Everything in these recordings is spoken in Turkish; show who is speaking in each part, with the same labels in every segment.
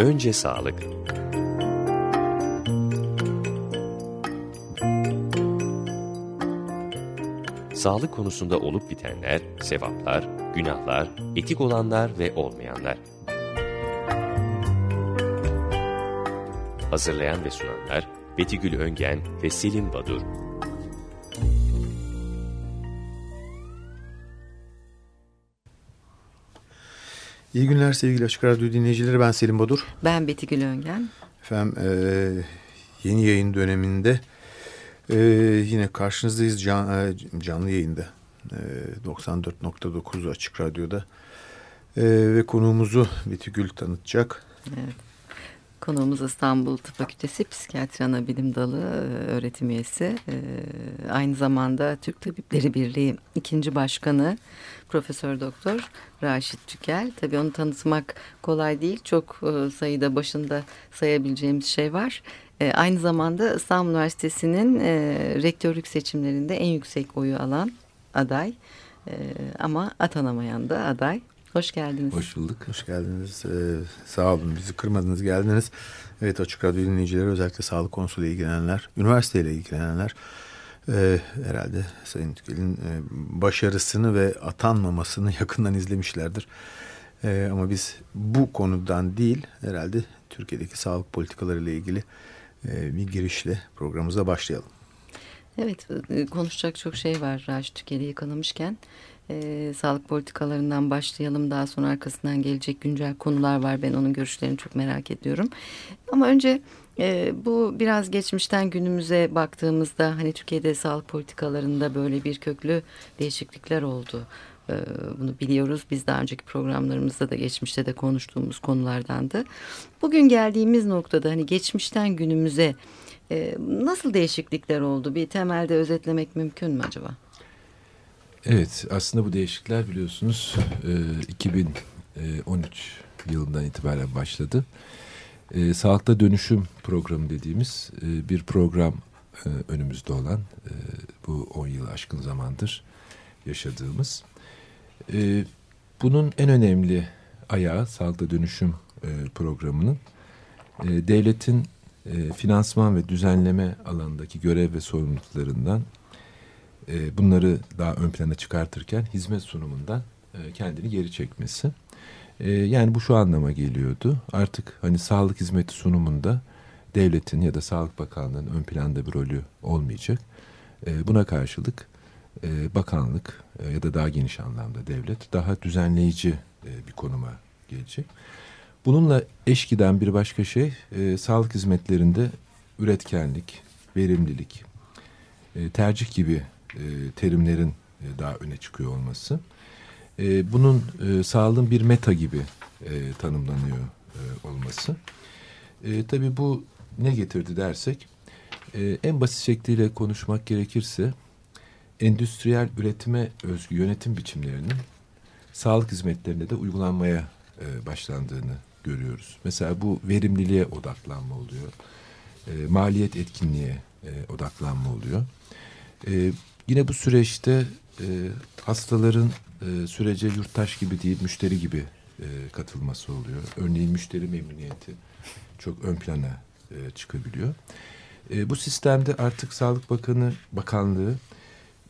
Speaker 1: Önce sağlık. Sağlık konusunda olup bitenler, sevaplar, günahlar, etik olanlar ve olmayanlar. Hazırlayan ve sunanlar Betigül Öngen ve Selim Badur.
Speaker 2: İyi günler sevgili Açık Radyo dinleyicileri. Ben Selim Badur.
Speaker 3: Ben Betigül Öngen.
Speaker 2: Efendim e, yeni yayın döneminde e, yine karşınızdayız can, e, canlı yayında. E, 94.9 Açık Radyo'da. E, ve konuğumuzu Betigül tanıtacak.
Speaker 3: Evet. Konuğumuz İstanbul Tıp Fakültesi Psikiyatri Anabilim Dalı e, öğretim üyesi. E, aynı zamanda Türk Tabipleri Birliği ikinci başkanı Profesör Doktor Raşit Tükel. Tabii onu tanıtmak kolay değil. Çok e, sayıda başında sayabileceğimiz şey var. Aynı zamanda İstanbul Üniversitesi'nin rektörlük seçimlerinde en yüksek oyu alan aday. Ama atanamayan da aday. Hoş geldiniz.
Speaker 2: Hoş bulduk. Hoş geldiniz. Ee, sağ olun bizi kırmadınız geldiniz. Evet Açık Radyo dinleyicileri özellikle sağlık konusuyla ilgilenenler, üniversiteyle ilgilenenler e, herhalde Sayın Tükel'in e, başarısını ve atanmamasını yakından izlemişlerdir. E, ama biz bu konudan değil herhalde Türkiye'deki sağlık politikalarıyla ilgili e, bir girişle programımıza başlayalım.
Speaker 3: Evet e, konuşacak çok şey var Raş Tükel'i yakalamışken e, sağlık politikalarından başlayalım. Daha sonra arkasından gelecek güncel konular var. Ben onun görüşlerini çok merak ediyorum. Ama önce e, bu biraz geçmişten günümüze baktığımızda hani Türkiye'de sağlık politikalarında böyle bir köklü değişiklikler oldu. E, bunu biliyoruz. Biz daha önceki programlarımızda da geçmişte de konuştuğumuz konulardandı. Bugün geldiğimiz noktada hani geçmişten günümüze e, nasıl değişiklikler oldu? Bir temelde özetlemek mümkün mü acaba?
Speaker 4: Evet aslında bu değişiklikler biliyorsunuz 2013 yılından itibaren başladı. E, sağlıkta dönüşüm programı dediğimiz e, bir program e, önümüzde olan bu 10 yıl aşkın zamandır yaşadığımız. bunun en önemli ayağı sağlıkta dönüşüm programının devletin finansman ve düzenleme alanındaki görev ve sorumluluklarından e, bunları daha ön plana çıkartırken hizmet sunumundan e, kendini geri çekmesi. E, yani bu şu anlama geliyordu. Artık hani sağlık hizmeti sunumunda devletin ya da Sağlık Bakanlığı'nın ön planda bir rolü olmayacak. Buna karşılık bakanlık ya da daha geniş anlamda devlet daha düzenleyici bir konuma gelecek. Bununla eş giden bir başka şey sağlık hizmetlerinde üretkenlik, verimlilik, tercih gibi e, terimlerin e, daha öne çıkıyor olması. E, bunun e, sağlığın bir meta gibi e, tanımlanıyor e, olması. E, tabii bu ne getirdi dersek, e, en basit şekliyle konuşmak gerekirse, endüstriyel üretime özgü yönetim biçimlerinin sağlık hizmetlerinde de uygulanmaya e, başlandığını görüyoruz. Mesela bu verimliliğe odaklanma oluyor. E, maliyet etkinliğe e, odaklanma oluyor. E, Yine bu süreçte e, hastaların e, sürece yurttaş gibi değil müşteri gibi e, katılması oluyor. Örneğin müşteri memnuniyeti çok ön plana e, çıkabiliyor. E, bu sistemde artık Sağlık Bakanı Bakanlığı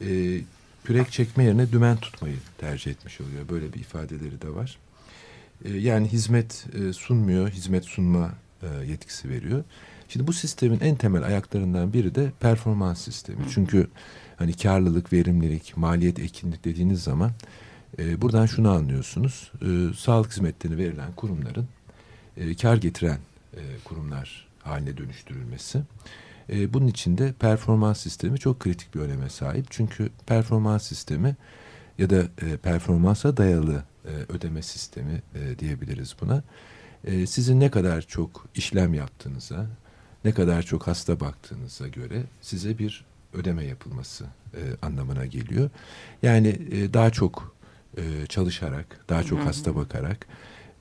Speaker 4: e, kürek çekme yerine dümen tutmayı tercih etmiş oluyor. Böyle bir ifadeleri de var. E, yani hizmet e, sunmuyor, hizmet sunma e, yetkisi veriyor. Şimdi bu sistemin en temel ayaklarından biri de performans sistemi. Çünkü hani karlılık, verimlilik, maliyet ekinlik dediğiniz zaman e, buradan şunu anlıyorsunuz. E, sağlık hizmetlerini verilen kurumların e, kar getiren e, kurumlar haline dönüştürülmesi. E, bunun için de performans sistemi çok kritik bir öneme sahip. Çünkü performans sistemi ya da e, performansa dayalı e, ödeme sistemi e, diyebiliriz buna. E, sizin ne kadar çok işlem yaptığınıza, ne kadar çok hasta baktığınıza göre size bir ödeme yapılması e, anlamına geliyor. Yani e, daha çok e, çalışarak, daha çok hasta bakarak,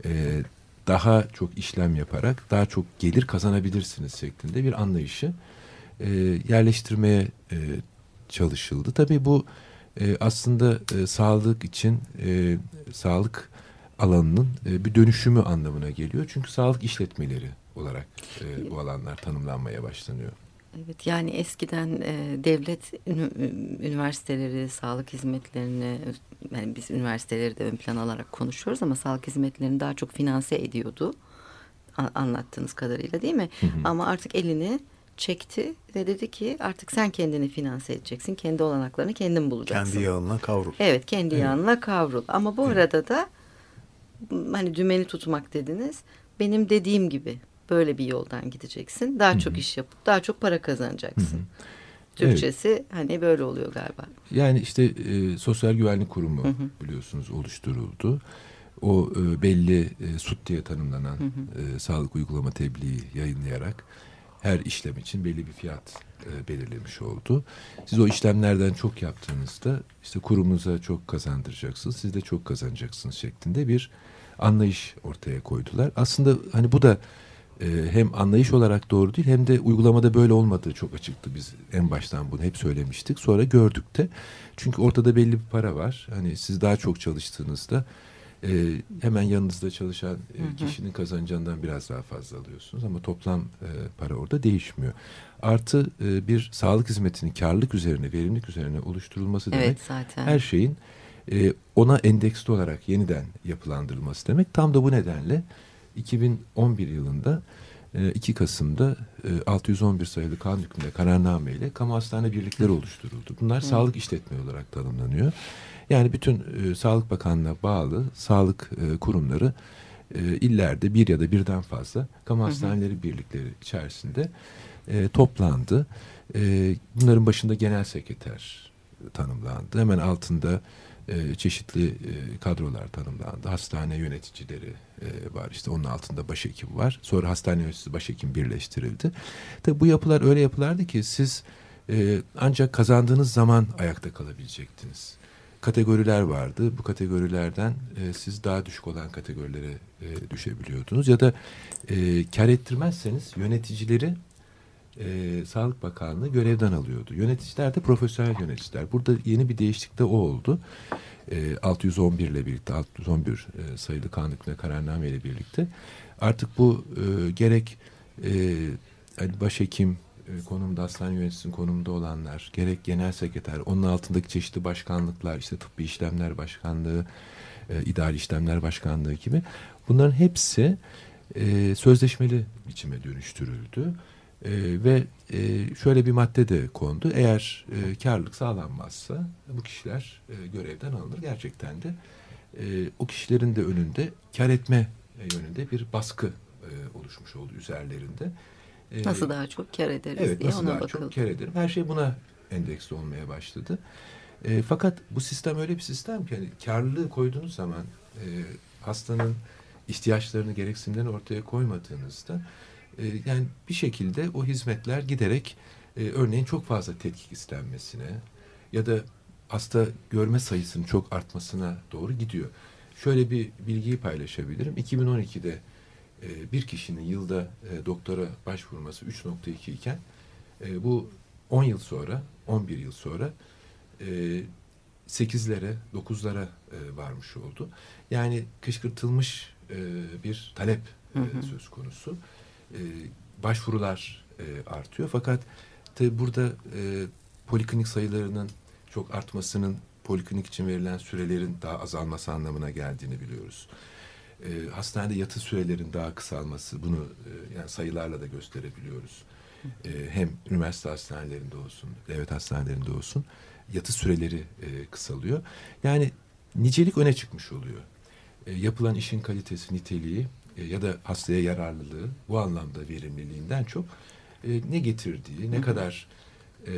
Speaker 4: e, daha çok işlem yaparak daha çok gelir kazanabilirsiniz şeklinde bir anlayışı e, yerleştirmeye e, çalışıldı. Tabii bu e, aslında e, sağlık için, e, sağlık alanının e, bir dönüşümü anlamına geliyor. Çünkü sağlık işletmeleri olarak e, bu alanlar tanımlanmaya başlanıyor.
Speaker 3: Evet yani eskiden e, devlet üniversiteleri, sağlık hizmetlerini yani biz üniversiteleri de ön plan alarak konuşuyoruz ama sağlık hizmetlerini daha çok finanse ediyordu. A, anlattığınız kadarıyla değil mi? Hı hı. Ama artık elini çekti ve dedi ki artık sen kendini finanse edeceksin. Kendi olanaklarını kendin bulacaksın.
Speaker 2: Kendi yağına kavrul.
Speaker 3: Evet kendi evet. yağına kavrul. Ama bu evet. arada da hani dümeni tutmak dediniz. Benim dediğim gibi böyle bir yoldan gideceksin. Daha Hı -hı. çok iş yapıp daha çok para kazanacaksın. Hı -hı. Türkçesi evet. hani böyle oluyor galiba.
Speaker 4: Yani işte e, Sosyal Güvenlik Kurumu hı hı. biliyorsunuz oluşturuldu. O e, belli e, SUT diye tanımlanan hı hı. E, sağlık uygulama tebliği yayınlayarak her işlem için belli bir fiyat e, belirlemiş oldu. Siz o işlemlerden çok yaptığınızda işte kurumuza çok kazandıracaksınız, siz de çok kazanacaksınız şeklinde bir anlayış ortaya koydular. Aslında hani bu da e, hem anlayış olarak doğru değil hem de uygulamada böyle olmadığı çok açıktı. Biz en baştan bunu hep söylemiştik. Sonra gördük de. Çünkü ortada belli bir para var. Hani siz daha çok çalıştığınızda e, hemen yanınızda çalışan e, kişinin kazanacağından biraz daha fazla alıyorsunuz ama toplam e, para orada değişmiyor. Artı e, bir sağlık hizmetinin karlılık üzerine, verimlilik üzerine oluşturulması demek evet, zaten. her şeyin e, ona endeksli olarak yeniden yapılandırılması demek. Tam da bu nedenle 2011 yılında 2 e, Kasım'da 611 e, sayılı kanun hükmünde kararname ile kamu hastane birlikleri oluşturuldu. Bunlar Hı. sağlık işletme olarak tanımlanıyor. Yani bütün e, Sağlık Bakanlığı'na bağlı sağlık e, kurumları e, illerde bir ya da birden fazla kamu hastaneleri hı birlikleri içerisinde e, toplandı. E, bunların başında genel sekreter tanımlandı. Hemen altında e, çeşitli e, kadrolar tanımlandı. Hastane yöneticileri e, var işte onun altında başhekim var. Sonra hastane yöneticisi başhekim birleştirildi. Tabi bu yapılar öyle yapılardı ki siz ancak kazandığınız zaman ayakta kalabilecektiniz kategoriler vardı. Bu kategorilerden siz daha düşük olan kategorilere düşebiliyordunuz. Ya da kar ettirmezseniz yöneticileri e, Sağlık Bakanlığı görevden alıyordu. Yöneticiler de profesyonel yöneticiler. Burada yeni bir değişiklik de o oldu. E, 611 ile birlikte, 611 e, sayılı kanun hükmüne kararname ile birlikte artık bu e, gerek e, başhekim, e, konumda hastane yöneticisinin konumunda olanlar, gerek genel sekreter, onun altındaki çeşitli başkanlıklar, işte tıbbi işlemler başkanlığı, e, idari işlemler başkanlığı gibi bunların hepsi e, sözleşmeli biçime dönüştürüldü. E, ve e, şöyle bir madde de kondu. Eğer e, karlılık sağlanmazsa bu kişiler e, görevden alınır. Gerçekten de e, o kişilerin de önünde kar etme yönünde bir baskı e, oluşmuş oldu üzerlerinde.
Speaker 3: E, nasıl daha çok kar ederiz
Speaker 4: evet,
Speaker 3: diye
Speaker 4: nasıl
Speaker 3: ona
Speaker 4: daha
Speaker 3: bakıldı.
Speaker 4: çok kar ederim. Her şey buna endeksli olmaya başladı. E, fakat bu sistem öyle bir sistem ki yani karlılığı koyduğunuz zaman e, hastanın ihtiyaçlarını, gereksinimlerini ortaya koymadığınızda e, yani bir şekilde o hizmetler giderek e, örneğin çok fazla tetkik istenmesine ya da hasta görme sayısının çok artmasına doğru gidiyor. Şöyle bir bilgiyi paylaşabilirim. 2012'de e, bir kişinin yılda e, doktora başvurması 3.2 iken e, bu 10 yıl sonra, 11 yıl sonra e, 8'lere, 9'lara e, varmış oldu. Yani kışkırtılmış e, bir talep e, söz konusu. E, başvurular e, artıyor. Fakat tabi burada e, poliklinik sayılarının çok artmasının poliklinik için verilen sürelerin daha azalması anlamına geldiğini biliyoruz e, hastanede yatı sürelerinin daha kısalması bunu e, yani sayılarla da gösterebiliyoruz. E, hem üniversite hastanelerinde olsun, devlet hastanelerinde olsun yatı süreleri e, kısalıyor. Yani nicelik öne çıkmış oluyor. E, yapılan işin kalitesi, niteliği e, ya da hastaya yararlılığı bu anlamda verimliliğinden çok e, ne getirdiği, ne kadar e,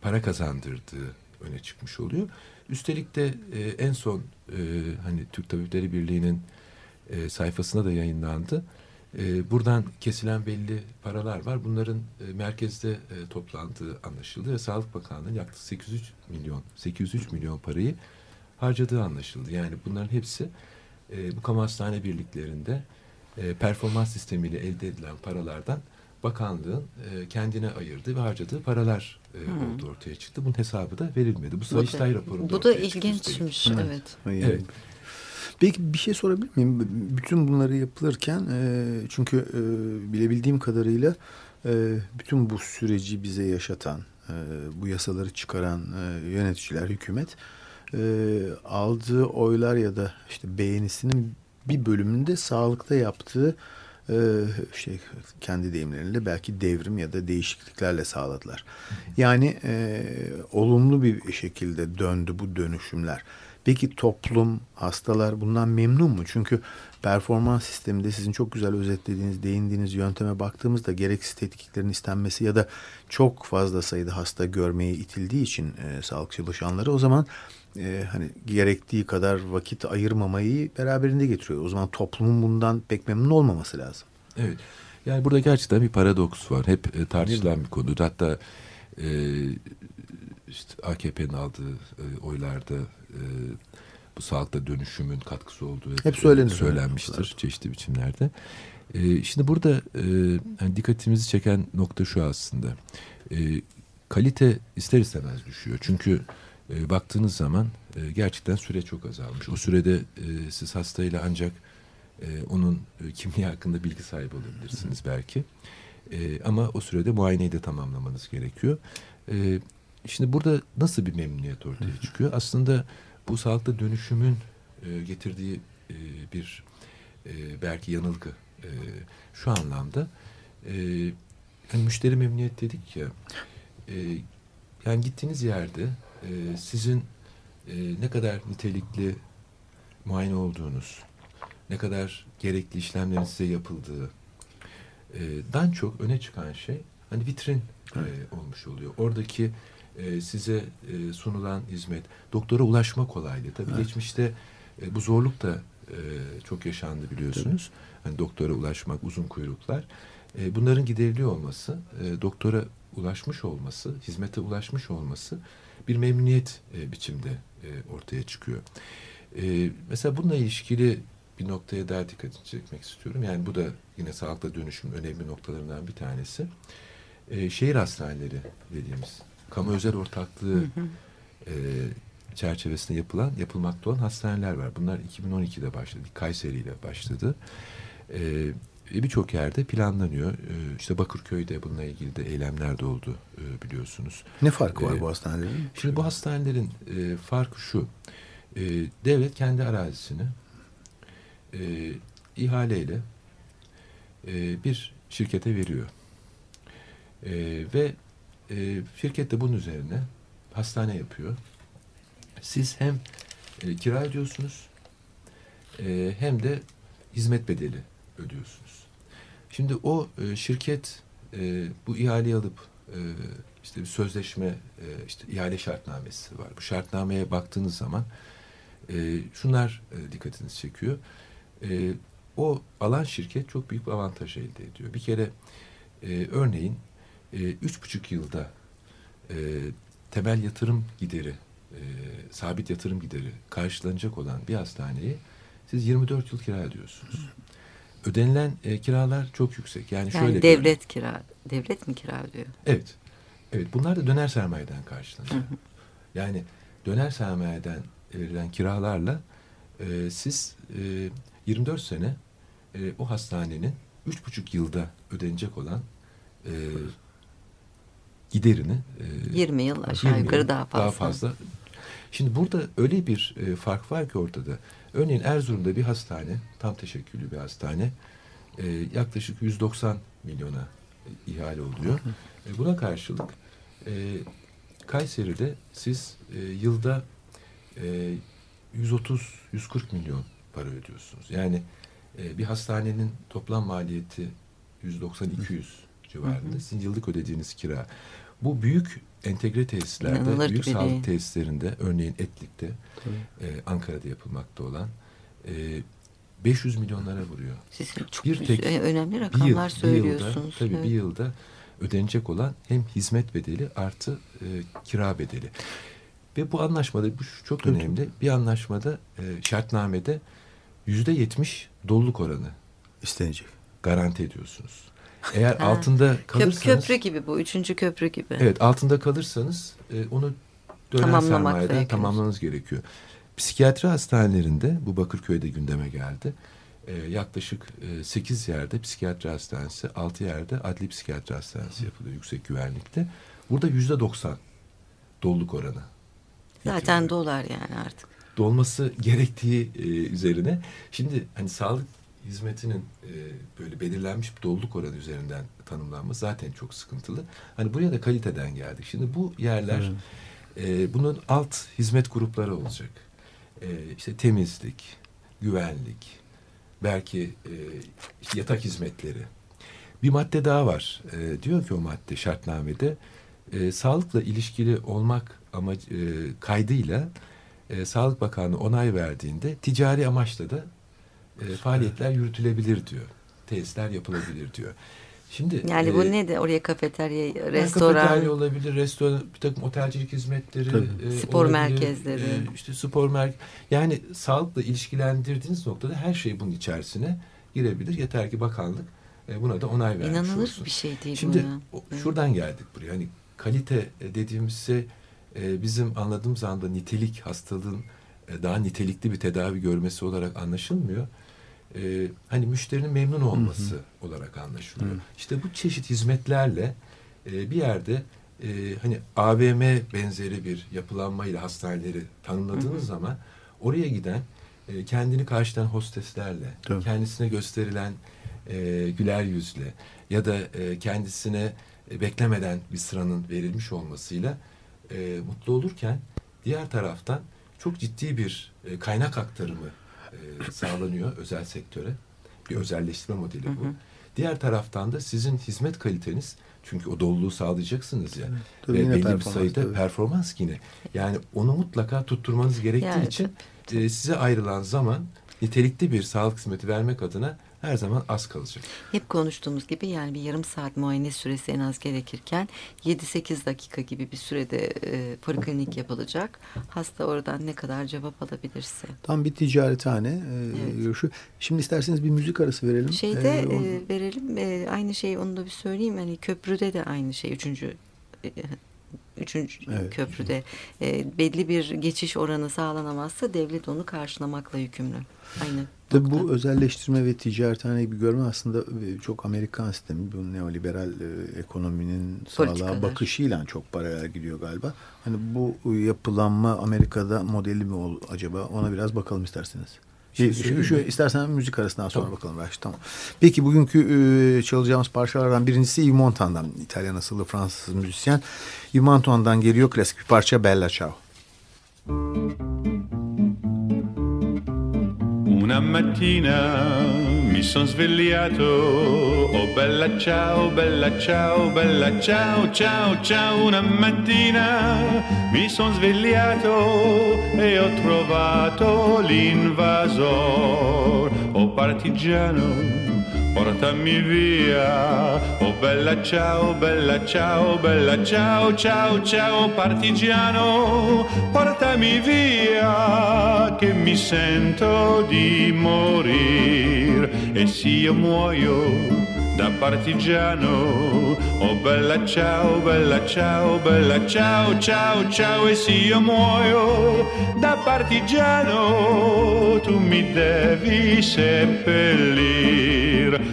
Speaker 4: para kazandırdığı öne çıkmış oluyor. Üstelik de e, en son e, hani Türk Tabipleri Birliği'nin e, sayfasında da yayınlandı. E, buradan kesilen belli paralar var. Bunların e, merkezde e, toplandığı anlaşıldı ve Sağlık Bakanlığı'nın yaklaşık 803 milyon 803 milyon parayı harcadığı anlaşıldı. Yani bunların hepsi e, bu kamu hastane birliklerinde e, performans sistemiyle elde edilen paralardan bakanlığın e, kendine ayırdığı ve harcadığı paralar e, hmm. oldu ortaya çıktı. Bunun hesabı da verilmedi. Bu Sayıştay raporunda
Speaker 3: Bu da ilginçmiş. Evet.
Speaker 4: evet. evet.
Speaker 2: Peki bir şey sorabilir miyim? Bütün bunları yapılırken e, çünkü e, bilebildiğim kadarıyla e, bütün bu süreci bize yaşatan, e, bu yasaları çıkaran e, yöneticiler, hükümet e, aldığı oylar ya da işte beğenisinin bir bölümünde sağlıkta yaptığı e, şey kendi deyimleriyle belki devrim ya da değişikliklerle sağladılar. Yani e, olumlu bir şekilde döndü bu dönüşümler. Peki toplum, hastalar bundan memnun mu? Çünkü performans sisteminde sizin çok güzel özetlediğiniz, değindiğiniz yönteme baktığımızda gereksiz tetkiklerin istenmesi ya da çok fazla sayıda hasta görmeye itildiği için e, sağlık çalışanları o zaman e, hani gerektiği kadar vakit ayırmamayı beraberinde getiriyor. O zaman toplumun bundan pek memnun olmaması lazım.
Speaker 4: Evet. Yani burada gerçekten bir paradoks var. Hep e, tartışılan bir konu. Hatta e, işte AKP'nin aldığı e, oylarda e, bu sağlıkta dönüşümün katkısı olduğu hep,
Speaker 2: hep söylenir.
Speaker 4: söylenmiştir evet. çeşitli biçimlerde. E, şimdi burada e, yani dikkatimizi çeken nokta şu aslında. E, kalite ister istemez düşüyor. Çünkü e, baktığınız zaman e, gerçekten süre çok azalmış. O sürede e, siz hastayla ancak e, onun e, kimliği hakkında bilgi sahibi olabilirsiniz belki. E, ama o sürede muayeneyi de tamamlamanız gerekiyor. E, şimdi burada nasıl bir memnuniyet ortaya çıkıyor? Aslında bu sağlıkta dönüşümün e, getirdiği e, bir e, belki yanılgı e, şu anlamda e, yani müşteri memnuniyet dedik ya e, yani gittiğiniz yerde e, sizin e, ne kadar nitelikli muayene olduğunuz, ne kadar gerekli işlemlerin size yapıldığı e, dan çok öne çıkan şey hani vitrin e, olmuş oluyor. Oradaki e, size e, sunulan hizmet, doktora ulaşma kolaylığı. Tabii evet. geçmişte e, bu zorluk da e, çok yaşandı biliyorsunuz. Tabii. Hani doktora ulaşmak, uzun kuyruklar. E, bunların gideriliyor olması, e, doktora ulaşmış olması, hizmete ulaşmış olması bir memnuniyet e, biçimde e, ortaya çıkıyor. E, mesela bununla ilişkili bir noktaya daha dikkat çekmek istiyorum. Yani bu da yine sağlıkla dönüşüm önemli noktalarından bir tanesi. E, şehir hastaneleri dediğimiz kamu özel ortaklığı E, çerçevesinde yapılan, yapılmakta olan hastaneler var. Bunlar 2012'de başladı. Kayseri ile başladı. E, birçok yerde planlanıyor. E, işte Bakırköy'de bununla ilgili de eylemler de oldu e, biliyorsunuz.
Speaker 2: Ne farkı var e, bu hastanelerin?
Speaker 4: Şimdi bu hastanelerin e, farkı şu. E, devlet kendi arazisini e, ihaleyle e, bir şirkete veriyor. E, ve e, şirket de bunun üzerine hastane yapıyor. Siz hem e, kira ödüyorsunuz e, hem de hizmet bedeli ödüyorsunuz. Şimdi o e, şirket e, bu ihaleyi alıp e, işte bir sözleşme e, işte ihale şartnamesi var. Bu şartnameye baktığınız zaman e, şunlar e, dikkatinizi çekiyor. E, o alan şirket çok büyük bir avantaj elde ediyor. Bir kere e, örneğin e, üç buçuk yılda e, temel yatırım gideri, e, sabit yatırım gideri karşılanacak olan bir hastaneyi siz 24 yıl kira ediyorsunuz. Ödenilen e, kiralar çok yüksek. Yani, yani şöyle
Speaker 3: devlet bir, kira, devlet mi kira ödüyor?
Speaker 4: Evet. Evet, bunlar da döner sermayeden karşılanıyor. Yani döner sermayeden verilen kiralarla e, siz e, 24 sene e, o hastanenin üç buçuk yılda ödenecek olan e, giderini
Speaker 3: e, 20 yıl aşağı 20 yukarı yıl daha fazla.
Speaker 4: Daha fazla. Şimdi burada öyle bir e, fark var ki ortada. Örneğin Erzurum'da bir hastane, tam teşekküllü bir hastane, e, yaklaşık 190 milyona e, ihale oluyor. E, buna karşılık e, Kayseri'de siz e, yılda e, 130-140 milyon para ödüyorsunuz. Yani e, bir hastanenin toplam maliyeti 190-200 civarında. Sizin yıllık ödediğiniz kira. Bu büyük entegre tesislerde, İnanılır büyük sağlık değil. tesislerinde, örneğin Etlik'te, e, Ankara'da yapılmakta olan e, 500 milyonlara vuruyor.
Speaker 3: Siz çok bir tek, önemli rakamlar bir yıl, söylüyorsunuz.
Speaker 4: Bir yılda, tabii evet. bir yılda ödenecek olan hem hizmet bedeli artı e, kira bedeli. Ve bu anlaşmada bu çok Tabii. önemli. Bir anlaşmada e, şartnamede yüzde yetmiş doluluk oranı
Speaker 2: istenecek.
Speaker 4: Garanti ediyorsunuz. Eğer ha. altında kalırsanız...
Speaker 3: Köprü gibi bu. Üçüncü köprü gibi.
Speaker 4: Evet altında kalırsanız e, onu dönen sermayeden tamamlamanız gerekiyor. psikiyatri hastanelerinde bu Bakırköy'de gündeme geldi. E, yaklaşık e, 8 yerde psikiyatri hastanesi, 6 yerde adli psikiyatri hastanesi yapılıyor yüksek güvenlikte. Burada yüzde 90 doluluk oranı.
Speaker 3: Zaten dolar yani artık.
Speaker 4: Dolması gerektiği e, üzerine. Şimdi hani sağlık hizmetinin e, böyle belirlenmiş bir doluluk oranı üzerinden tanımlanması zaten çok sıkıntılı. Hani buraya da kaliteden geldik. Şimdi bu yerler e, bunun alt hizmet grupları olacak. E, işte temizlik, güvenlik, belki e, işte yatak hizmetleri. Bir madde daha var. E, diyor ki o madde şartnamede e, sağlıkla ilişkili olmak ama e, kaydıyla e, Sağlık Bakanlığı onay verdiğinde ticari amaçla da e, faaliyetler yürütülebilir diyor. Tesisler yapılabilir diyor. Şimdi
Speaker 3: Yani bu
Speaker 4: e,
Speaker 3: ne de oraya kafeterya, restoran,
Speaker 4: kafeterya olabilir, restoran, bir takım otelcilik hizmetleri,
Speaker 2: Tabii.
Speaker 4: e,
Speaker 3: Spor
Speaker 4: olabilir,
Speaker 3: merkezleri.
Speaker 4: e, işte spor merkez. Yani sağlıkla ilişkilendirdiğiniz noktada her şey bunun içerisine girebilir. Yeter ki bakanlık e, buna da onay vermiş
Speaker 3: inanılır
Speaker 4: olsun.
Speaker 3: bir şey değil
Speaker 4: Şimdi
Speaker 3: bu ya.
Speaker 4: o-
Speaker 3: Evet.
Speaker 4: şuradan geldik buraya. Hani kalite dediğimiz şey e, bizim anladığımız anda nitelik hastalığın e, daha nitelikli bir tedavi görmesi olarak anlaşılmıyor. E, hani müşterinin memnun olması olarak anlaşılıyor.
Speaker 2: Hı.
Speaker 4: İşte bu çeşit hizmetlerle e, bir yerde e, hani AVM benzeri bir yapılanmayla hastaneleri tanımladığınız zaman oraya giden e, kendini karşılayan hosteslerle,
Speaker 2: Tabii.
Speaker 4: kendisine gösterilen e, güler yüzle ya da e, kendisine e, beklemeden bir sıranın verilmiş olmasıyla e, mutlu olurken diğer taraftan çok ciddi bir e, kaynak aktarımı e, sağlanıyor özel sektöre. Bir özelleştirme modeli bu. Diğer taraftan da sizin hizmet kaliteniz çünkü o doluluğu sağlayacaksınız ya.
Speaker 2: Tabii
Speaker 4: Ve
Speaker 2: yine
Speaker 4: belli bir sayıda
Speaker 2: tabii.
Speaker 4: performans yine. Yani onu mutlaka tutturmanız gerektiği
Speaker 3: Yani
Speaker 4: için e, size ayrılan zaman nitelikli bir sağlık hizmeti vermek adına her zaman az kalacak.
Speaker 3: Hep konuştuğumuz gibi yani bir yarım saat muayene süresi en az gerekirken 7-8 dakika gibi bir sürede e, poliklinik yapılacak. Hasta oradan ne kadar cevap alabilirse.
Speaker 2: Tam bir ticarethane e,
Speaker 3: Evet.
Speaker 2: görüşü. Şimdi isterseniz bir müzik arası verelim.
Speaker 3: Şeyde
Speaker 2: E, o-
Speaker 3: e, verelim e, aynı şey onu da bir söyleyeyim. Hani köprüde de aynı şey. Üçüncü e, üçüncü
Speaker 2: Evet.
Speaker 3: köprüde e, belli bir geçiş oranı sağlanamazsa devlet onu karşılamakla yükümlü. Aynı.
Speaker 2: Tabii bu özelleştirme ve ticarethane gibi görme aslında e, çok Amerikan sistemi. Bu neoliberal e, ekonominin sağlığa bakışıyla çok paralel gidiyor galiba. Hani bu yapılanma Amerika'da modeli mi ol acaba? Ona biraz bakalım isterseniz.
Speaker 4: Şey
Speaker 2: şu, şu, istersen müzik arasından sonra
Speaker 4: Tamam.
Speaker 2: bakalım Raşit. Tamam. Peki bugünkü e, çalacağımız parçalardan birincisi Yves Montan'dan. İtalyan asıllı Fransız müzisyen. Yves Montan'dan geliyor klasik bir parça Bella Ciao.
Speaker 5: Una mattina mi son svegliato, oh bella ciao, bella ciao, bella ciao, ciao, ciao. Una mattina mi son svegliato e ho trovato l'invasor, oh partigiano. Portami via, oh bella ciao, bella ciao, bella ciao, ciao, ciao partigiano, portami via che mi sento di morire e se io muoio da partigiano, oh bella ciao, bella ciao, bella ciao, ciao, ciao e se io muoio da partigiano, tu mi devi seppellir,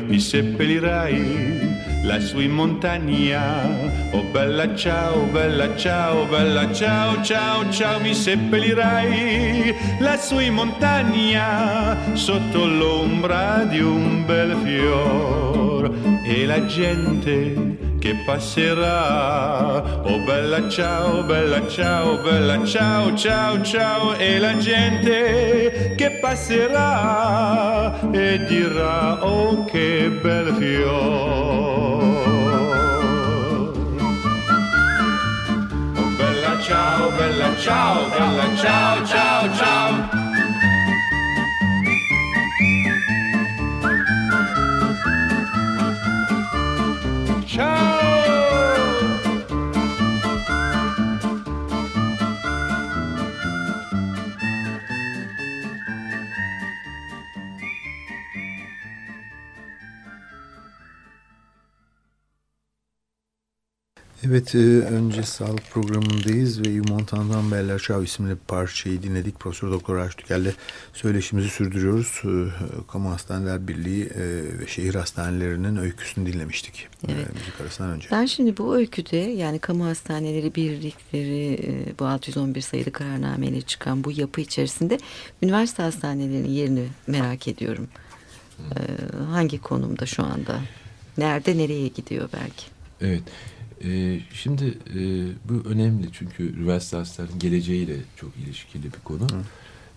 Speaker 5: mi seppellirai lassù in montagna. Oh bella ciao, bella ciao, bella ciao, ciao, ciao, mi seppellirai lassù in montagna sotto l'ombra di un bel fior e la gente che passerà. Oh bella ciao, bella ciao, bella ciao, ciao, ciao e la gente che passerà e dirà oh che bel fior. Oh bella ciao, bella ciao, bella ciao, ciao, ciao. Ciao!
Speaker 2: Evet, e, önce sağlık programındayız ve Yumontan'dan Bella Ciao isimli bir parçayı dinledik. Profesör Doktor Raştükel'le söyleşimizi sürdürüyoruz. E, Kamu Hastaneler Birliği e, ve şehir hastanelerinin öyküsünü dinlemiştik.
Speaker 3: Evet.
Speaker 2: E, müzik arasından önce.
Speaker 3: Ben şimdi bu öyküde yani kamu hastaneleri birlikleri e, bu 611 sayılı kararnameyle çıkan bu yapı içerisinde üniversite hastanelerinin yerini merak ediyorum. E, hangi konumda şu anda? Nerede nereye gidiyor belki?
Speaker 4: Evet. Ee, şimdi e, bu önemli çünkü üniversite hastanelerinin geleceğiyle çok ilişkili bir konu.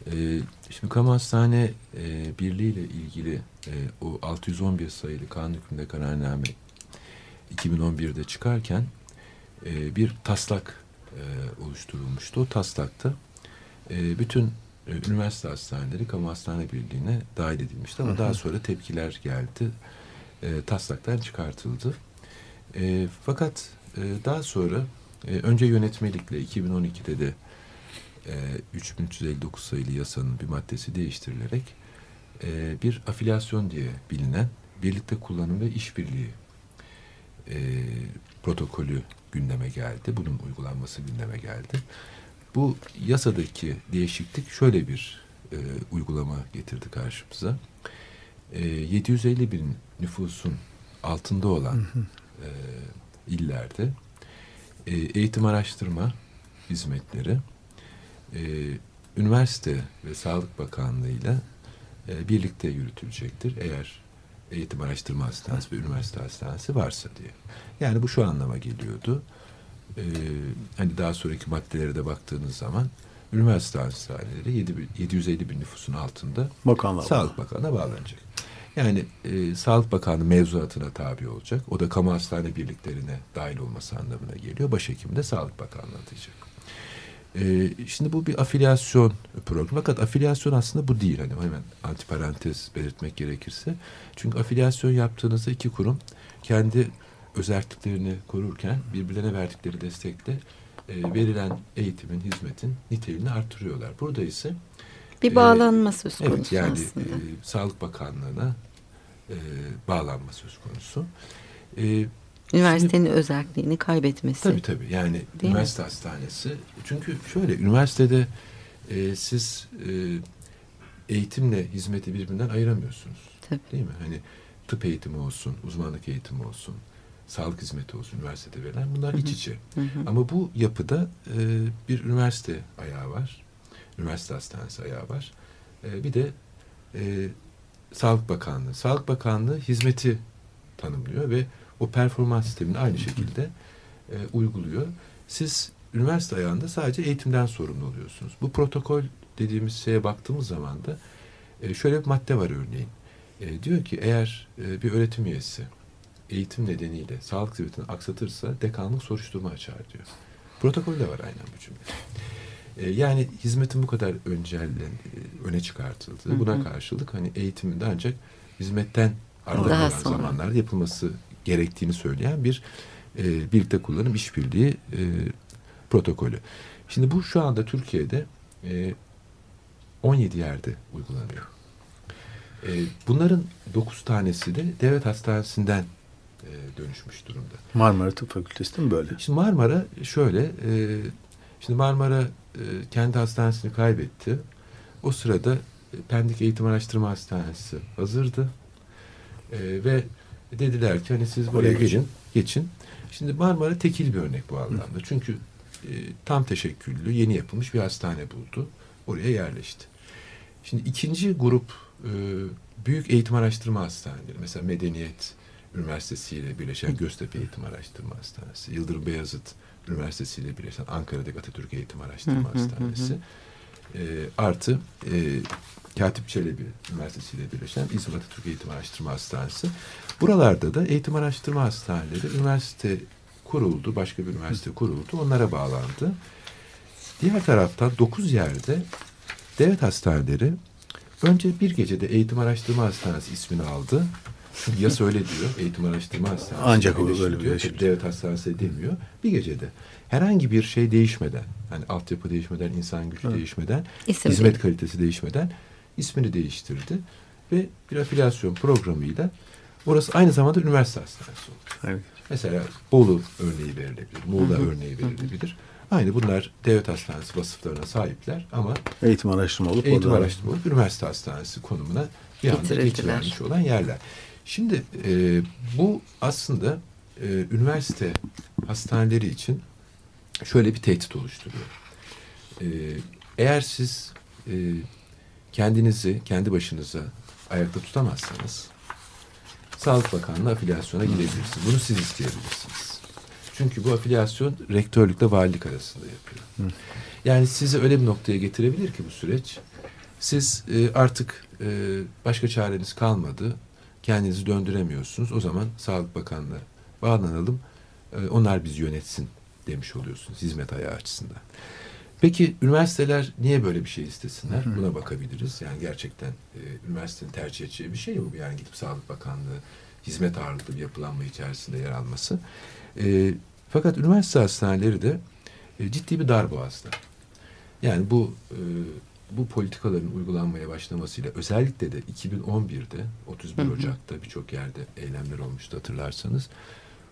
Speaker 4: Ee, şimdi kamu hastane e, birliği ile ilgili e, o 611 sayılı kanun hükmünde kararname 2011'de çıkarken e, bir taslak e, oluşturulmuştu. O taslakta e, bütün e, üniversite hastaneleri kamu hastane birliğine dahil edilmişti ama
Speaker 2: Hı hı.
Speaker 4: daha sonra tepkiler geldi. E, taslaktan çıkartıldı. E, fakat e, daha sonra e, önce yönetmelikle 2012'de de e, 3359 sayılı yasanın bir maddesi değiştirilerek e, bir afilyasyon diye bilinen birlikte kullanım ve işbirliği e, protokolü gündeme geldi. Bunun uygulanması gündeme geldi. Bu yasadaki değişiklik şöyle bir e, uygulama getirdi karşımıza. E, 750 bin nüfusun altında olan e, illerde e, eğitim araştırma hizmetleri e, üniversite ve Sağlık Bakanlığı ile birlikte yürütülecektir. Eğer eğitim araştırma hastanesi ve üniversite hastanesi varsa diye. Yani bu şu anlama geliyordu. E, hani daha sonraki maddelere de baktığınız zaman üniversite hastaneleri 7 bin- 750 bin nüfusun altında
Speaker 2: Bakanlar.
Speaker 4: Sağlık Bakanı'na bağlanacak. Yani e, Sağlık Bakanı mevzuatına tabi olacak. O da kamu hastane birliklerine dahil olması anlamına geliyor. Başhekimi de Sağlık Bakanlığı atayacak. E, şimdi bu bir afilyasyon programı. Fakat afilyasyon aslında bu değil. Hani hemen antiparantez belirtmek gerekirse. Çünkü afilyasyon yaptığınızda iki kurum kendi özelliklerini korurken birbirlerine verdikleri destekle e, verilen eğitimin, hizmetin niteliğini artırıyorlar. Burada ise
Speaker 3: Bir
Speaker 4: Ee,
Speaker 3: bağlanma söz konusu
Speaker 4: Evet yani
Speaker 3: aslında.
Speaker 4: e, Sağlık Bakanlığı'na e, bağlanma söz konusu. E,
Speaker 3: Üniversitenin özelliğini kaybetmesi.
Speaker 4: tabii tabii yani
Speaker 3: mi?
Speaker 4: üniversite hastanesi. Çünkü şöyle üniversitede e, siz e, eğitimle hizmeti birbirinden ayıramıyorsunuz.
Speaker 3: Tabii.
Speaker 4: Değil mi? Hani tıp eğitimi olsun, uzmanlık eğitimi olsun, sağlık hizmeti olsun üniversitede verilen bunlar iç içe.
Speaker 3: Hı hı.
Speaker 4: Ama bu yapıda e, bir üniversite ayağı var. Üniversite hastanesi ayağı var. E, bir de e, Sağlık Bakanlığı. Sağlık Bakanlığı hizmeti tanımlıyor ve o performans sistemini aynı şekilde e, uyguluyor. Siz üniversite ayağında sadece eğitimden sorumlu oluyorsunuz. Bu protokol dediğimiz şeye baktığımız zaman da e, şöyle bir madde var örneğin. E, diyor ki eğer e, bir öğretim üyesi eğitim nedeniyle sağlık hizmetini aksatırsa dekanlık soruşturma açar diyor. Protokolde var aynen bu cümle. E, yani hizmetin bu kadar öncellen, e, öne çıkartıldığı, buna karşılık hani eğitimin de ancak hizmetten arda
Speaker 3: Daha
Speaker 4: kalan zamanlarda yapılması gerektiğini söyleyen bir e, birlikte kullanım işbirliği e, protokolü. Şimdi bu şu anda Türkiye'de e, 17 yerde uygulanıyor. E, bunların 9 tanesi de devlet hastanesinden e, dönüşmüş durumda.
Speaker 2: Marmara Tıp Fakültesi değil mi böyle?
Speaker 4: Şimdi Marmara şöyle, e, şimdi Marmara e, kendi hastanesini kaybetti. O sırada e, Pendik Eğitim Araştırma Hastanesi hazırdı. E, ve dediler ki hani siz buraya geçin.
Speaker 2: geçin.
Speaker 4: Şimdi Marmara tekil bir örnek bu anlamda. Çünkü e, tam teşekküllü yeni yapılmış bir hastane buldu. Oraya yerleşti. Şimdi ikinci grup e, büyük eğitim araştırma hastaneleri. Mesela Medeniyet Üniversitesi ile birleşen Göztepe Eğitim Araştırma Hastanesi, Yıldırım Beyazıt Üniversitesi ile birleşen Ankara'daki Atatürk Eğitim Araştırma Hastanesi, e, artı e, Katip Çelebi Üniversitesi ile birleşen İzmir Atatürk Eğitim Araştırma Hastanesi. Buralarda da eğitim araştırma hastaneleri üniversite kuruldu, başka bir üniversite kuruldu, onlara bağlandı. Diğer taraftan 9 yerde devlet hastaneleri önce bir gecede eğitim araştırma hastanesi ismini aldı. Çünkü yasa öyle diyor. Eğitim araştırma hastanesi.
Speaker 2: Ancak o böyle bir
Speaker 4: diyor.
Speaker 2: birleşim.
Speaker 4: Devlet hastanesi demiyor. Bir gecede. Herhangi bir şey değişmeden, hani altyapı değişmeden, insan gücü
Speaker 2: Evet.
Speaker 4: değişmeden,
Speaker 3: İsim
Speaker 4: hizmet
Speaker 3: değil.
Speaker 4: kalitesi değişmeden ismini değiştirdi. Ve bir afilyasyon programıyla orası aynı zamanda üniversite hastanesi oldu.
Speaker 2: Evet.
Speaker 4: Mesela Bolu örneği verilebilir, Muğla örneği verilebilir. Aynı bunlar devlet hastanesi vasıflarına sahipler ama
Speaker 2: Eğitim araştırma olup
Speaker 4: eğitim araştırma olup üniversite hastanesi konumuna bir anda geçirilmiş olan yerler. Şimdi e, bu aslında e, üniversite hastaneleri için şöyle bir tehdit oluşturuyor. E, eğer siz e, kendinizi kendi başınıza ayakta tutamazsanız Sağlık Bakanlığı afilyasyona gidebilirsiniz. Bunu siz isteyebilirsiniz. Çünkü bu afilyasyon rektörlükle valilik arasında yapıyor. Yani sizi öyle bir noktaya getirebilir ki bu süreç. Siz e, artık e, başka çareniz kalmadı. Kendinizi döndüremiyorsunuz. O zaman Sağlık Bakanlığı bağlanalım. E, onlar bizi yönetsin demiş oluyorsunuz hizmet ayağı açısından. Peki üniversiteler niye böyle bir şey istesinler? Buna bakabiliriz. Yani gerçekten e, üniversitenin tercih edeceği bir şey mi bu? Yani gidip Sağlık Bakanlığı hizmet ağırlıklı bir yapılanma içerisinde yer alması. E, fakat üniversite hastaneleri de e, ciddi bir darboğazda. Yani bu e, bu politikaların uygulanmaya başlamasıyla özellikle de 2011'de 31
Speaker 3: Hı hı.
Speaker 4: Ocak'ta birçok yerde eylemler olmuştu hatırlarsanız.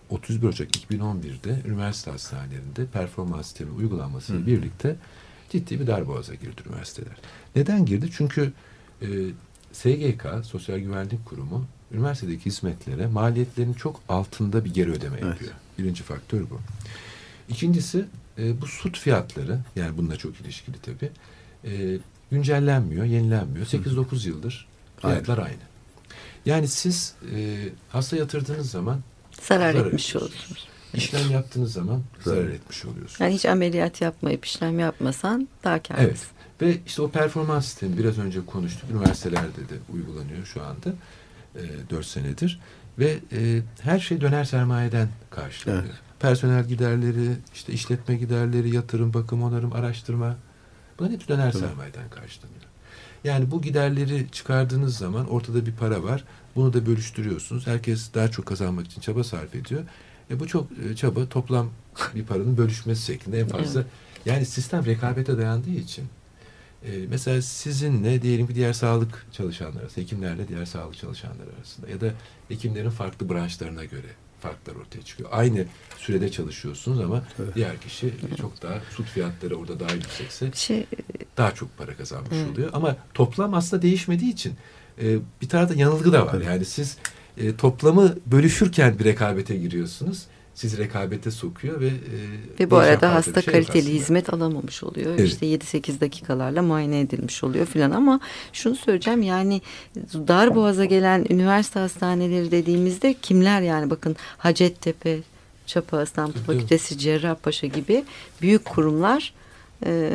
Speaker 4: 31 Ocak 2011'de üniversite hastanelerinde performans sistemi uygulanmasıyla birlikte ciddi bir darboğaza girdi üniversiteler. Neden girdi? Çünkü e, SGK, Sosyal Güvenlik Kurumu, üniversitedeki hizmetlere maliyetlerin çok altında bir geri ödeme
Speaker 2: Evet.
Speaker 4: yapıyor. Birinci faktör bu. İkincisi e, bu süt fiyatları, yani bununla çok ilişkili tabii, e, güncellenmiyor, yenilenmiyor. 8-9 yıldır fiyatlar aynı. Yani siz e, hasta yatırdığınız zaman
Speaker 3: Zarar,
Speaker 4: Zarar
Speaker 3: etmiş olursunuz.
Speaker 4: işlem yaptığınız zaman
Speaker 2: Zarar.
Speaker 4: zarar etmiş oluyorsunuz.
Speaker 3: Yani hiç ameliyat yapmayıp işlem yapmasan daha kârlısın.
Speaker 4: Evet. Ve işte o performans sistemi biraz önce konuştuk. Üniversitelerde de uygulanıyor şu anda. E, 4 senedir. Ve e, her şey döner sermayeden karşılanıyor.
Speaker 2: Evet.
Speaker 4: Personel giderleri, işte işletme giderleri, yatırım, bakım, onarım, araştırma. Bunların hepsi döner
Speaker 2: Tabii.
Speaker 4: sermayeden karşılanıyor. Yani bu giderleri çıkardığınız zaman ortada bir para var. Bunu da bölüştürüyorsunuz. Herkes daha çok kazanmak için çaba sarf ediyor. E bu çok e, çaba toplam bir paranın bölüşmesi şeklinde en fazla. Yani sistem rekabete dayandığı için e, mesela sizinle diyelim ki diğer sağlık çalışanları arasında, hekimlerle diğer sağlık çalışanları arasında ya da hekimlerin farklı branşlarına göre farklar ortaya çıkıyor. Aynı sürede çalışıyorsunuz ama
Speaker 2: Evet.
Speaker 4: diğer kişi e, çok daha süt fiyatları orada daha yüksekse
Speaker 3: Şey,
Speaker 4: daha çok para kazanmış
Speaker 3: Evet.
Speaker 4: oluyor. Ama toplam aslında değişmediği için e, bir tarafta yanılgı da var.
Speaker 2: Tabii.
Speaker 4: Yani siz e, toplamı bölüşürken bir rekabete giriyorsunuz. Sizi rekabete sokuyor ve e,
Speaker 3: Ve bu arada hasta
Speaker 4: şey
Speaker 3: kaliteli
Speaker 4: aslında.
Speaker 3: hizmet alamamış oluyor.
Speaker 4: Evet.
Speaker 3: İşte 7-8 dakikalarla muayene edilmiş oluyor filan ama şunu söyleyeceğim yani Darboğaz'a gelen üniversite hastaneleri dediğimizde kimler yani bakın Hacettepe, Çapa İstanbul. Fakültesi, Cerrahpaşa gibi büyük kurumlar e,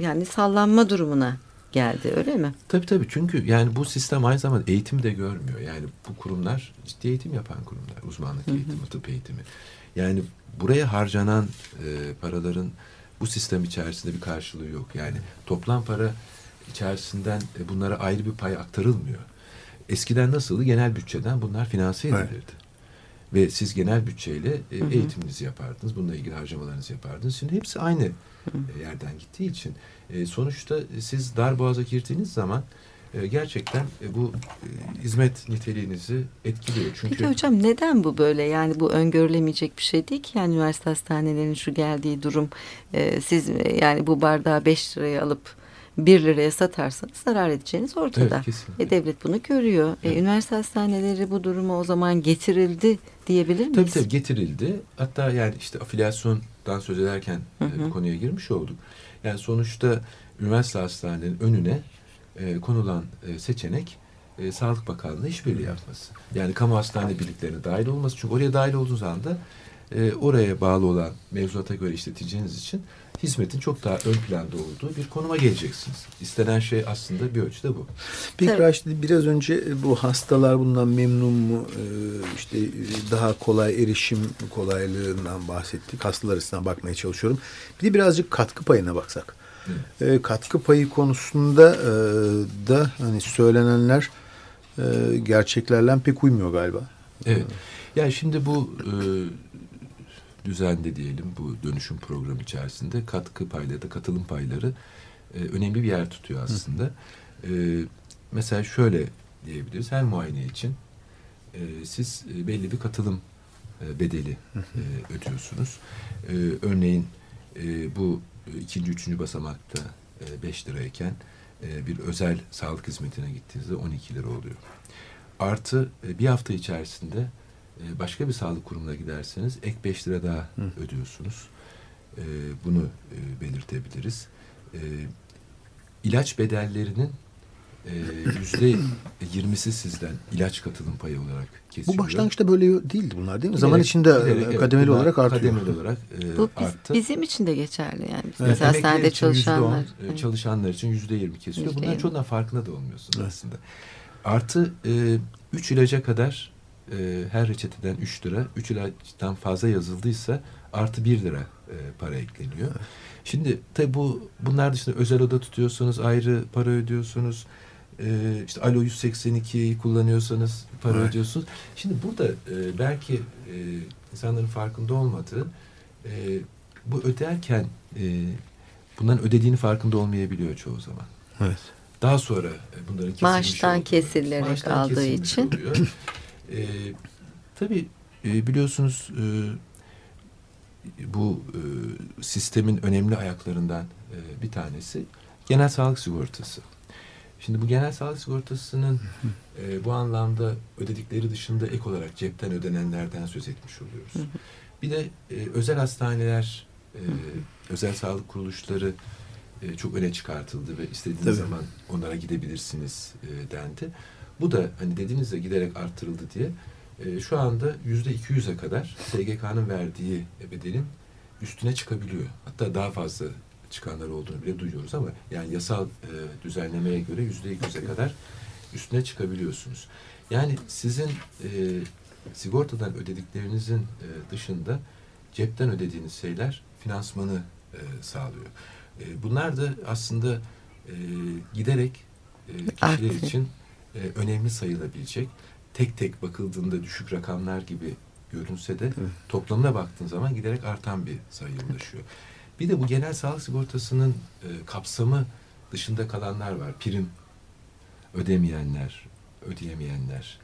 Speaker 3: yani sallanma durumuna geldi öyle mi?
Speaker 4: Tabii tabii çünkü yani bu sistem aynı zamanda eğitimi de görmüyor. Yani bu kurumlar ciddi eğitim yapan kurumlar. Uzmanlık eğitimi, tıp eğitimi. Yani buraya harcanan e, paraların bu sistem içerisinde bir karşılığı yok. Yani toplam para içerisinden e, bunlara ayrı bir pay aktarılmıyor. Eskiden nasıldı? Genel bütçeden bunlar finanse
Speaker 2: Evet.
Speaker 4: edilirdi. Ve siz genel bütçeyle e, eğitiminizi yapardınız. Bununla ilgili harcamalarınızı yapardınız. Şimdi hepsi aynı e, yerden gittiği için e, sonuçta e, siz darboğaza girdiğiniz zaman e, gerçekten e, bu e, hizmet niteliğinizi etkiliyor. Çünkü
Speaker 3: Peki hocam neden bu böyle? Yani bu öngörülemeyecek bir şey değil ki. Yani üniversite hastanelerinin şu geldiği durum. e, siz e, yani bu bardağı 5 liraya alıp 1 liraya satarsanız zarar edeceğiniz ortada.
Speaker 4: Evet, kesinlikle.
Speaker 3: E, devlet bunu görüyor. E,
Speaker 4: Evet.
Speaker 3: üniversite hastaneleri bu duruma o zaman getirildi diyebilir miyiz?
Speaker 4: Tabii tabii getirildi. Hatta yani işte afilyasyondan söz ederken
Speaker 3: Hı
Speaker 4: e,
Speaker 3: hı.
Speaker 4: bu konuya girmiş olduk. Yani sonuçta üniversite hastanelerinin önüne e, konulan e, seçenek e, Sağlık Bakanlığı işbirliği yapması. Yani kamu hastane birliklerine dahil olması. Çünkü oraya dahil olduğunuz anda e, oraya bağlı olan mevzuata göre işleteceğiniz için hizmetin çok daha ön planda olduğu bir konuma geleceksiniz. İstenen şey aslında bir ölçüde bu.
Speaker 2: Peki. Raşit biraz önce e, bu hastalar bundan memnun mu? Ee, işte e, daha kolay erişim kolaylığından bahsettik. Hastalar açısından bakmaya çalışıyorum. Bir de birazcık katkı payına baksak. Ee, katkı payı konusunda e, da hani söylenenler e, gerçeklerle pek uymuyor galiba.
Speaker 4: Evet. Yani şimdi bu e, düzende diyelim bu dönüşüm programı içerisinde katkı payları da katılım payları e, önemli bir yer tutuyor aslında. E, mesela şöyle diyebiliriz her muayene için e, siz e, belli bir katılım e, bedeli e, ödüyorsunuz. E, örneğin e, bu ikinci, üçüncü basamakta 5 e, lirayken e, bir özel sağlık hizmetine gittiğinizde 12 lira oluyor. Artı bir hafta içerisinde e, başka bir sağlık kurumuna giderseniz ek 5 lira daha Hı. ödüyorsunuz. E, bunu e, belirtebiliriz. E, ilaç bedellerinin ee, yüzde yirmisi sizden ilaç katılım payı olarak kesiliyor.
Speaker 2: Bu başlangıçta böyle değildi bunlar değil mi? Zaman içinde giderek, kademeli evet, olarak artıyor.
Speaker 4: Kademeli olarak
Speaker 3: e, Bu biz, arttı. Bizim için de geçerli yani. Evet. Mesela hastanede çalışanlar.
Speaker 4: %10, evet. Çalışanlar için yüzde yirmi kesiliyor. %20. Bunların çoğundan farkında da olmuyorsunuz evet. aslında. Artı e, üç ilaca kadar e, her reçeteden üç lira, üç ilaçtan fazla yazıldıysa artı bir lira e, para ekleniyor. Evet. Şimdi tabi bu bunlar dışında özel oda tutuyorsunuz, ayrı para ödüyorsunuz e, işte Alo 182'yi kullanıyorsanız para evet. ödüyorsunuz. Şimdi burada e, belki e, insanların farkında olmadığı e, bu öderken e, bunların ödediğini farkında olmayabiliyor çoğu zaman.
Speaker 2: Evet.
Speaker 4: Daha sonra e, bunların kesilmiş
Speaker 3: Maaştan kesilerek Maaştan aldığı için.
Speaker 4: e, tabii e, biliyorsunuz e, bu e, sistemin önemli ayaklarından e, bir tanesi genel sağlık sigortası. Şimdi bu genel sağlık sigortasının e, bu anlamda ödedikleri dışında ek olarak cepten ödenenlerden söz etmiş oluyoruz. Bir de e, özel hastaneler, e, özel sağlık kuruluşları e, çok öne çıkartıldı ve istediğiniz Tabii. zaman onlara gidebilirsiniz e, dendi. Bu da hani dediğinizde giderek arttırıldı diye e, şu anda yüzde 200'e kadar SGK'nın verdiği bedelin üstüne çıkabiliyor. Hatta daha fazla çıkanlar olduğunu bile duyuyoruz ama yani yasal e, düzenlemeye göre yüzde yüze kadar üstüne çıkabiliyorsunuz. Yani sizin e, sigortadan ödediklerinizin e, dışında cepten ödediğiniz şeyler finansmanı e, sağlıyor. E, bunlar da aslında e, giderek e, kişiler için e, önemli sayılabilecek. Tek tek bakıldığında düşük rakamlar gibi görünse de evet. toplamına baktığın zaman giderek artan bir sayıya ulaşıyor. Bir de bu genel sağlık sigortasının e, kapsamı dışında kalanlar var. Prim ödemeyenler, ödeyemeyenler.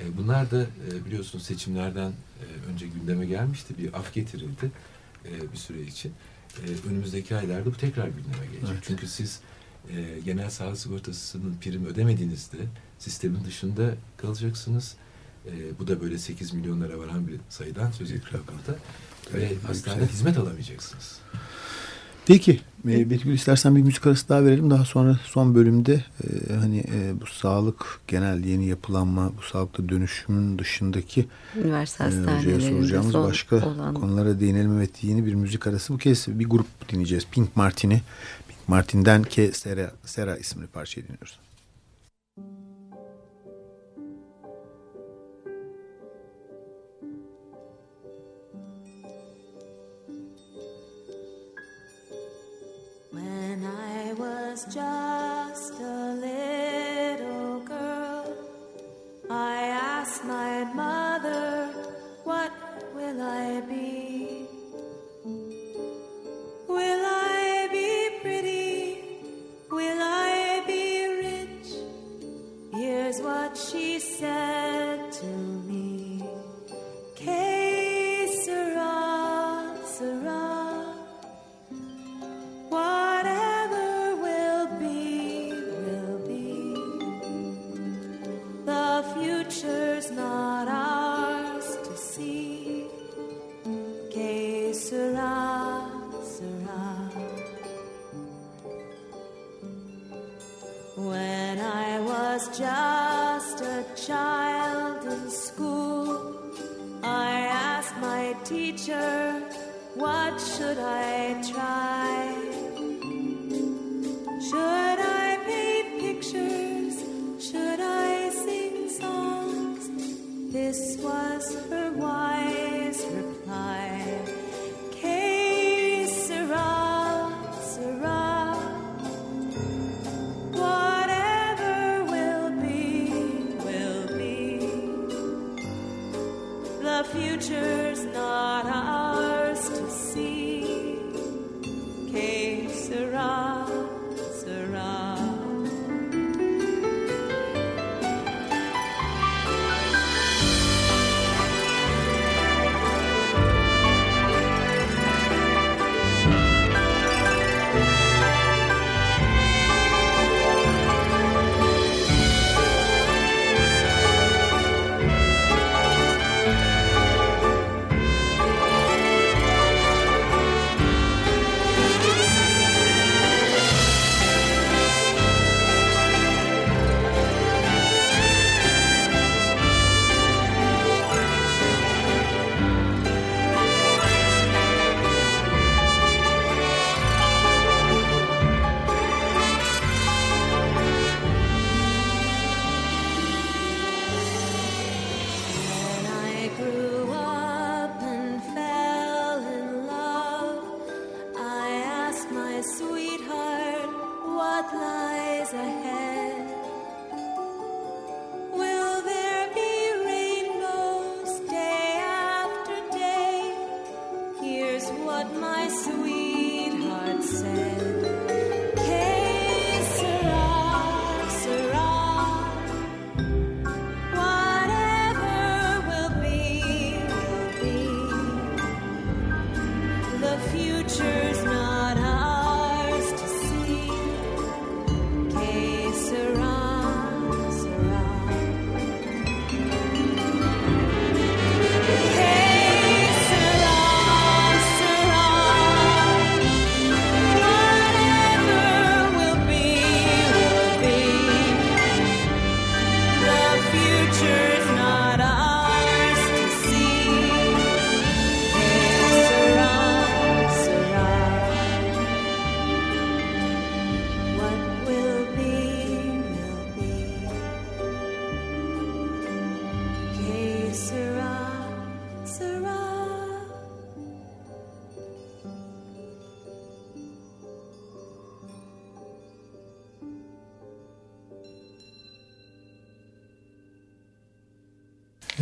Speaker 4: E, bunlar da e, biliyorsunuz seçimlerden e, önce gündeme gelmişti. Bir af getirildi e, bir süre için. E, önümüzdeki aylarda bu tekrar gündeme gelecek. Evet. Çünkü siz e, genel sağlık sigortasının prim ödemediğinizde sistemin dışında kalacaksınız. E, bu da böyle 8 milyonlara varan bir sayıdan söz ediyor burada. Ve hastanede hizmet alamayacaksınız.
Speaker 2: Peki e, Betgül istersen bir müzik arası daha verelim. Daha sonra son bölümde e, hani e, bu sağlık genel yeni yapılanma, bu sağlıkta dönüşümün dışındaki
Speaker 3: üniversite hastanelerinde soracağımız
Speaker 2: başka olan... konulara değinelim. Evet yeni bir müzik arası. Bu kez bir grup dinleyeceğiz. Pink Martini. Pink Martin'den Ke Sera, Sera isimli parçayı dinliyoruz.
Speaker 6: Was just a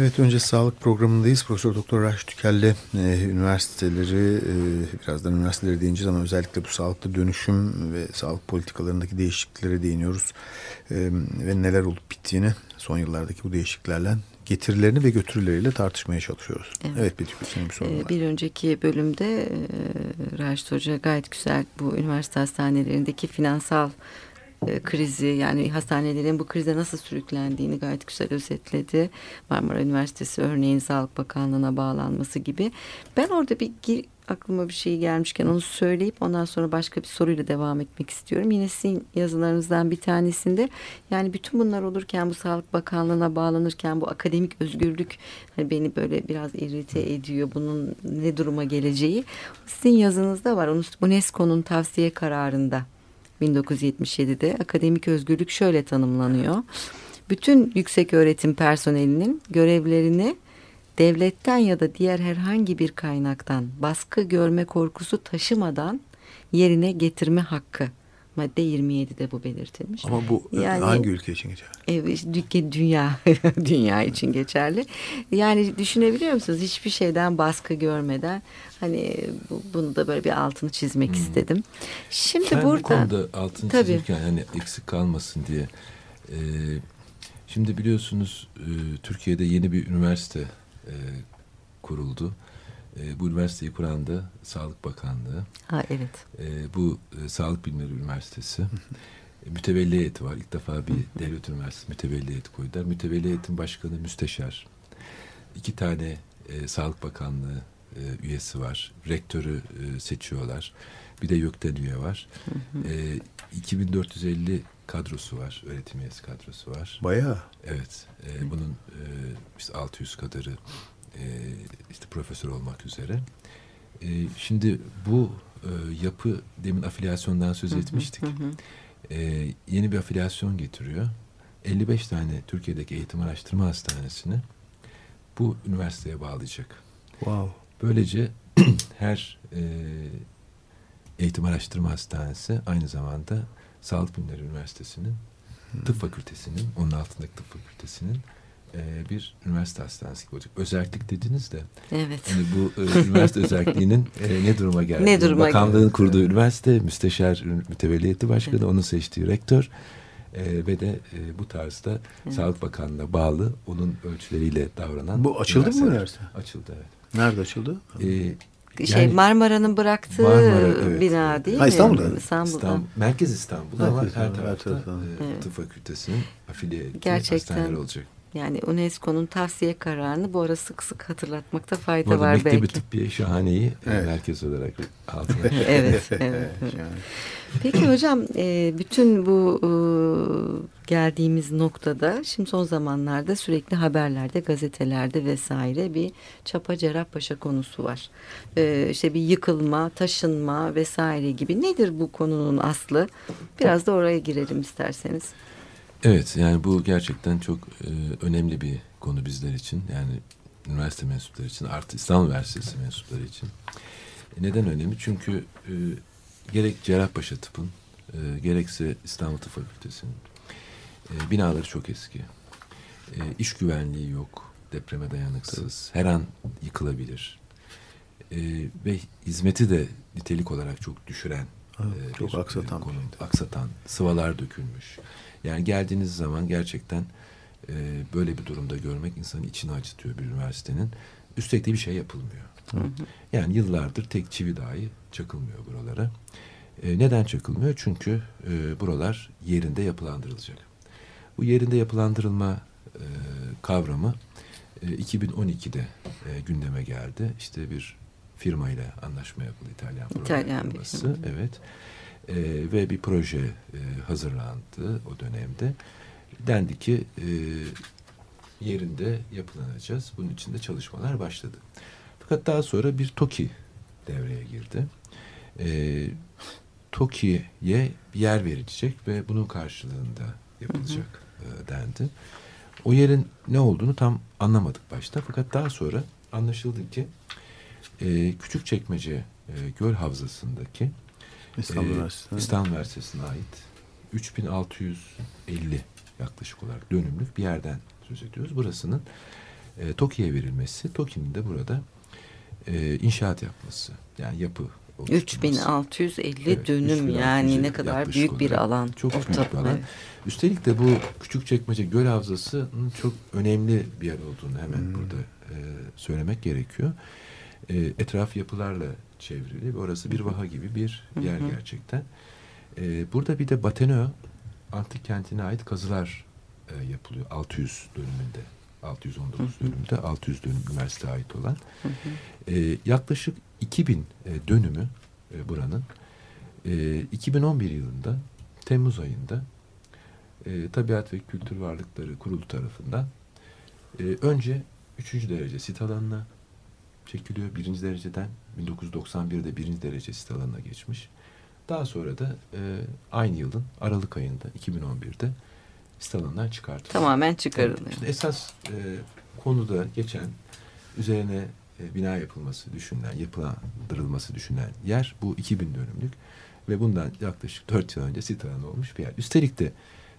Speaker 2: Evet önce sağlık programındayız. Profesör Doktor Raş Tükel'le e, üniversiteleri e, birazdan üniversiteleri değineceğiz ama özellikle bu sağlıkta dönüşüm ve sağlık politikalarındaki değişikliklere değiniyoruz. E, ve neler olup bittiğini son yıllardaki bu değişikliklerle getirilerini ve götürüleriyle tartışmaya çalışıyoruz. Evet,
Speaker 3: Evet.
Speaker 2: Betül senin bir sorun
Speaker 3: Ee,
Speaker 2: var.
Speaker 3: Bir önceki bölümde e, Raşit Hoca gayet güzel bu üniversite hastanelerindeki finansal e, krizi yani hastanelerin bu krize nasıl sürüklendiğini gayet güzel özetledi. Marmara Üniversitesi örneğin Sağlık Bakanlığı'na bağlanması gibi. Ben orada bir gir, aklıma bir şey gelmişken onu söyleyip ondan sonra başka bir soruyla devam etmek istiyorum. Yine sizin yazılarınızdan bir tanesinde yani bütün bunlar olurken bu Sağlık Bakanlığı'na bağlanırken bu akademik özgürlük hani beni böyle biraz irrite ediyor. Bunun ne duruma geleceği. Sizin yazınızda var. UNESCO'nun tavsiye kararında 1977'de akademik özgürlük şöyle tanımlanıyor. Bütün yüksek öğretim personelinin görevlerini devletten ya da diğer herhangi bir kaynaktan baskı görme korkusu taşımadan yerine getirme hakkı. Madde 27'de bu belirtilmiş.
Speaker 2: Ama bu e,
Speaker 3: Yani-
Speaker 2: hangi ülke için geçer?
Speaker 3: Evet, dü- dünya dünya için geçerli. Yani düşünebiliyor musunuz? Hiçbir şeyden baskı görmeden hani bu- bunu da böyle bir altını çizmek istedim. Şimdi
Speaker 4: Ben bu
Speaker 3: burada
Speaker 4: konuda altını
Speaker 3: Tabii.
Speaker 4: çizirken hani eksik kalmasın diye. e, şimdi biliyorsunuz e, Türkiye'de yeni bir üniversite e, kuruldu. E, bu üniversiteyi kuran da Sağlık Bakanlığı.
Speaker 3: ha evet.
Speaker 4: E, bu e, Sağlık Bilimleri Üniversitesi. E, mütevelli heyeti var. İlk defa bir devlet üniversitesi mütevelli heyeti koydular. Mütevelli heyetin başkanı müsteşar. İki tane e, Sağlık Bakanlığı e, üyesi var. Rektörü e, seçiyorlar. Bir de YÖK'ten üye var. E, 2450 kadrosu var. Öğretim üyesi kadrosu var.
Speaker 2: Bayağı.
Speaker 4: Evet. e, bunun e, işte 600 kadarı e, işte profesör olmak üzere. E, şimdi bu e, yapı demin afilyasyondan söz etmiştik. E, yeni bir afilyasyon getiriyor. 55 tane Türkiye'deki eğitim araştırma hastanesini bu üniversiteye bağlayacak.
Speaker 2: Wow.
Speaker 4: Böylece her e, eğitim araştırma hastanesi aynı zamanda Sağlık Bilimleri Üniversitesi'nin tıp fakültesinin, onun altındaki tıp fakültesinin e, bir üniversite hastanesi gibi olacak. Özellik dediniz de
Speaker 3: Evet.
Speaker 4: hani bu e, üniversite özelliğinin e, ne duruma geldi?
Speaker 3: Ne duruma
Speaker 4: Bakanlığın
Speaker 3: geldi?
Speaker 4: kurduğu üniversite, müsteşar mütevelliyeti başkanı, onun seçtiği rektör e, ve de e, bu tarzda Sağlık Bakanlığı'na bağlı onun ölçüleriyle davranan
Speaker 2: Bu açıldı mı üniversite?
Speaker 4: Açıldı evet.
Speaker 2: Nerede açıldı?
Speaker 4: E,
Speaker 3: Şey
Speaker 4: yani-
Speaker 3: Marmara'nın bıraktığı
Speaker 4: Marmara, evet.
Speaker 3: bina değil
Speaker 2: Ha,
Speaker 3: mi?
Speaker 2: İstanbul'da.
Speaker 3: İstanbul'da.
Speaker 4: İstanbul, Merkez İstanbul ama her
Speaker 2: İstanbul, her
Speaker 4: tarafta
Speaker 2: tarafta.
Speaker 4: e,
Speaker 3: Evet.
Speaker 4: tıp fakültesinin afiliye ettiği
Speaker 3: Gerçekten.
Speaker 4: hastaneler olacak.
Speaker 3: Yani UNESCO'nun tavsiye kararını bu ara sık sık hatırlatmakta
Speaker 4: Bu
Speaker 3: fayda
Speaker 4: arada
Speaker 3: var
Speaker 4: Mektebi
Speaker 3: belki.
Speaker 4: Tıbbiye Şahane'yi e,
Speaker 2: Evet.
Speaker 4: merkez olarak altına
Speaker 3: Evet, evet. Peki hocam e, bütün bu e, geldiğimiz noktada şimdi son zamanlarda sürekli haberlerde, gazetelerde vesaire bir Çapa Cerrahpaşa konusu var. İşte bir yıkılma, taşınma vesaire gibi. Nedir bu konunun aslı? Biraz da oraya girelim isterseniz.
Speaker 4: Evet yani bu gerçekten çok e, önemli bir konu bizler için. Yani üniversite mensupları için artı İstanbul Üniversitesi mensupları için. E, neden önemli? Çünkü e, gerek Cerrahpaşa Tıp'ın e, gerekse İstanbul Tıp Fakültesi'nin e, binaları çok eski. E, iş güvenliği yok. Depreme dayanıksız. Her an yıkılabilir. E, ve hizmeti de nitelik olarak çok düşüren
Speaker 2: Evet,
Speaker 4: e,
Speaker 2: çok
Speaker 4: bir,
Speaker 2: aksatan
Speaker 4: e, konu.
Speaker 2: bir şey.
Speaker 4: Aksatan, sıvalar dökülmüş. Yani geldiğiniz zaman gerçekten e, böyle bir durumda görmek insanın içini acıtıyor bir üniversitenin. Üstelik de bir şey yapılmıyor. Yani yıllardır tek çivi dahi çakılmıyor buralara. E, neden çakılmıyor? Çünkü e, buralar yerinde yapılandırılacak. Bu yerinde yapılandırılma e, kavramı e, 2012'de e, gündeme geldi. İşte bir firmayla anlaşma yapıldı İtalyan
Speaker 3: İtalyan bir
Speaker 4: firması.
Speaker 3: firma.
Speaker 4: Evet. E, ve bir proje e, hazırlandı o dönemde. Dendi ki e, yerinde yapılanacağız. Bunun için de çalışmalar başladı. Fakat daha sonra bir TOKİ devreye girdi. Ee, TOKİ'ye yer verilecek ve bunun karşılığında yapılacak e, dendi. O yerin ne olduğunu tam anlamadık başta. Fakat daha sonra anlaşıldı ki e, Küçükçekmece e, Göl Havzası'ndaki
Speaker 2: İstanbul
Speaker 4: ee,
Speaker 2: Üniversitesi'ne.
Speaker 4: İstanbul Üniversitesi'ne ait 3650 yaklaşık olarak dönümlük bir yerden söz ediyoruz. Burasının e, TOKİ'ye verilmesi, TOKİ'nin de burada e, inşaat yapması, yani yapı oluşturması.
Speaker 3: 3650
Speaker 4: Evet,
Speaker 3: dönüm
Speaker 4: 3650
Speaker 3: yani ne kadar büyük bir alan.
Speaker 4: Çok büyük bir alan.
Speaker 3: evet.
Speaker 4: Üstelik de bu Küçükçekmece Göl Havzası'nın çok önemli bir yer olduğunu hemen
Speaker 2: Hmm.
Speaker 4: burada e, söylemek gerekiyor. E, etraf yapılarla çevrili ve orası bir vaha gibi bir yer gerçekten. E, burada bir de Batenö antik kentine ait kazılar e, yapılıyor 600 dönümünde. 619
Speaker 3: Hı hı.
Speaker 4: dönümde 600 dönüm üniversiteye ait olan. E, yaklaşık 2000 e, dönümü e, buranın e, 2011 yılında Temmuz ayında e, Tabiat ve Kültür Varlıkları Kurulu tarafından e, önce 3. derece sit alanına çekiliyor. Birinci dereceden 1991'de birinci derece sit alanına geçmiş. Daha sonra da e, aynı yılın Aralık ayında 2011'de sit alanından çıkartılıyor.
Speaker 3: Tamamen çıkarılıyor.
Speaker 4: İşte esas e, konuda geçen üzerine e, bina yapılması düşünülen, yapılandırılması düşünülen yer bu 2000 dönümlük ve bundan yaklaşık 4 yıl önce sit alanı olmuş bir yer. Üstelik de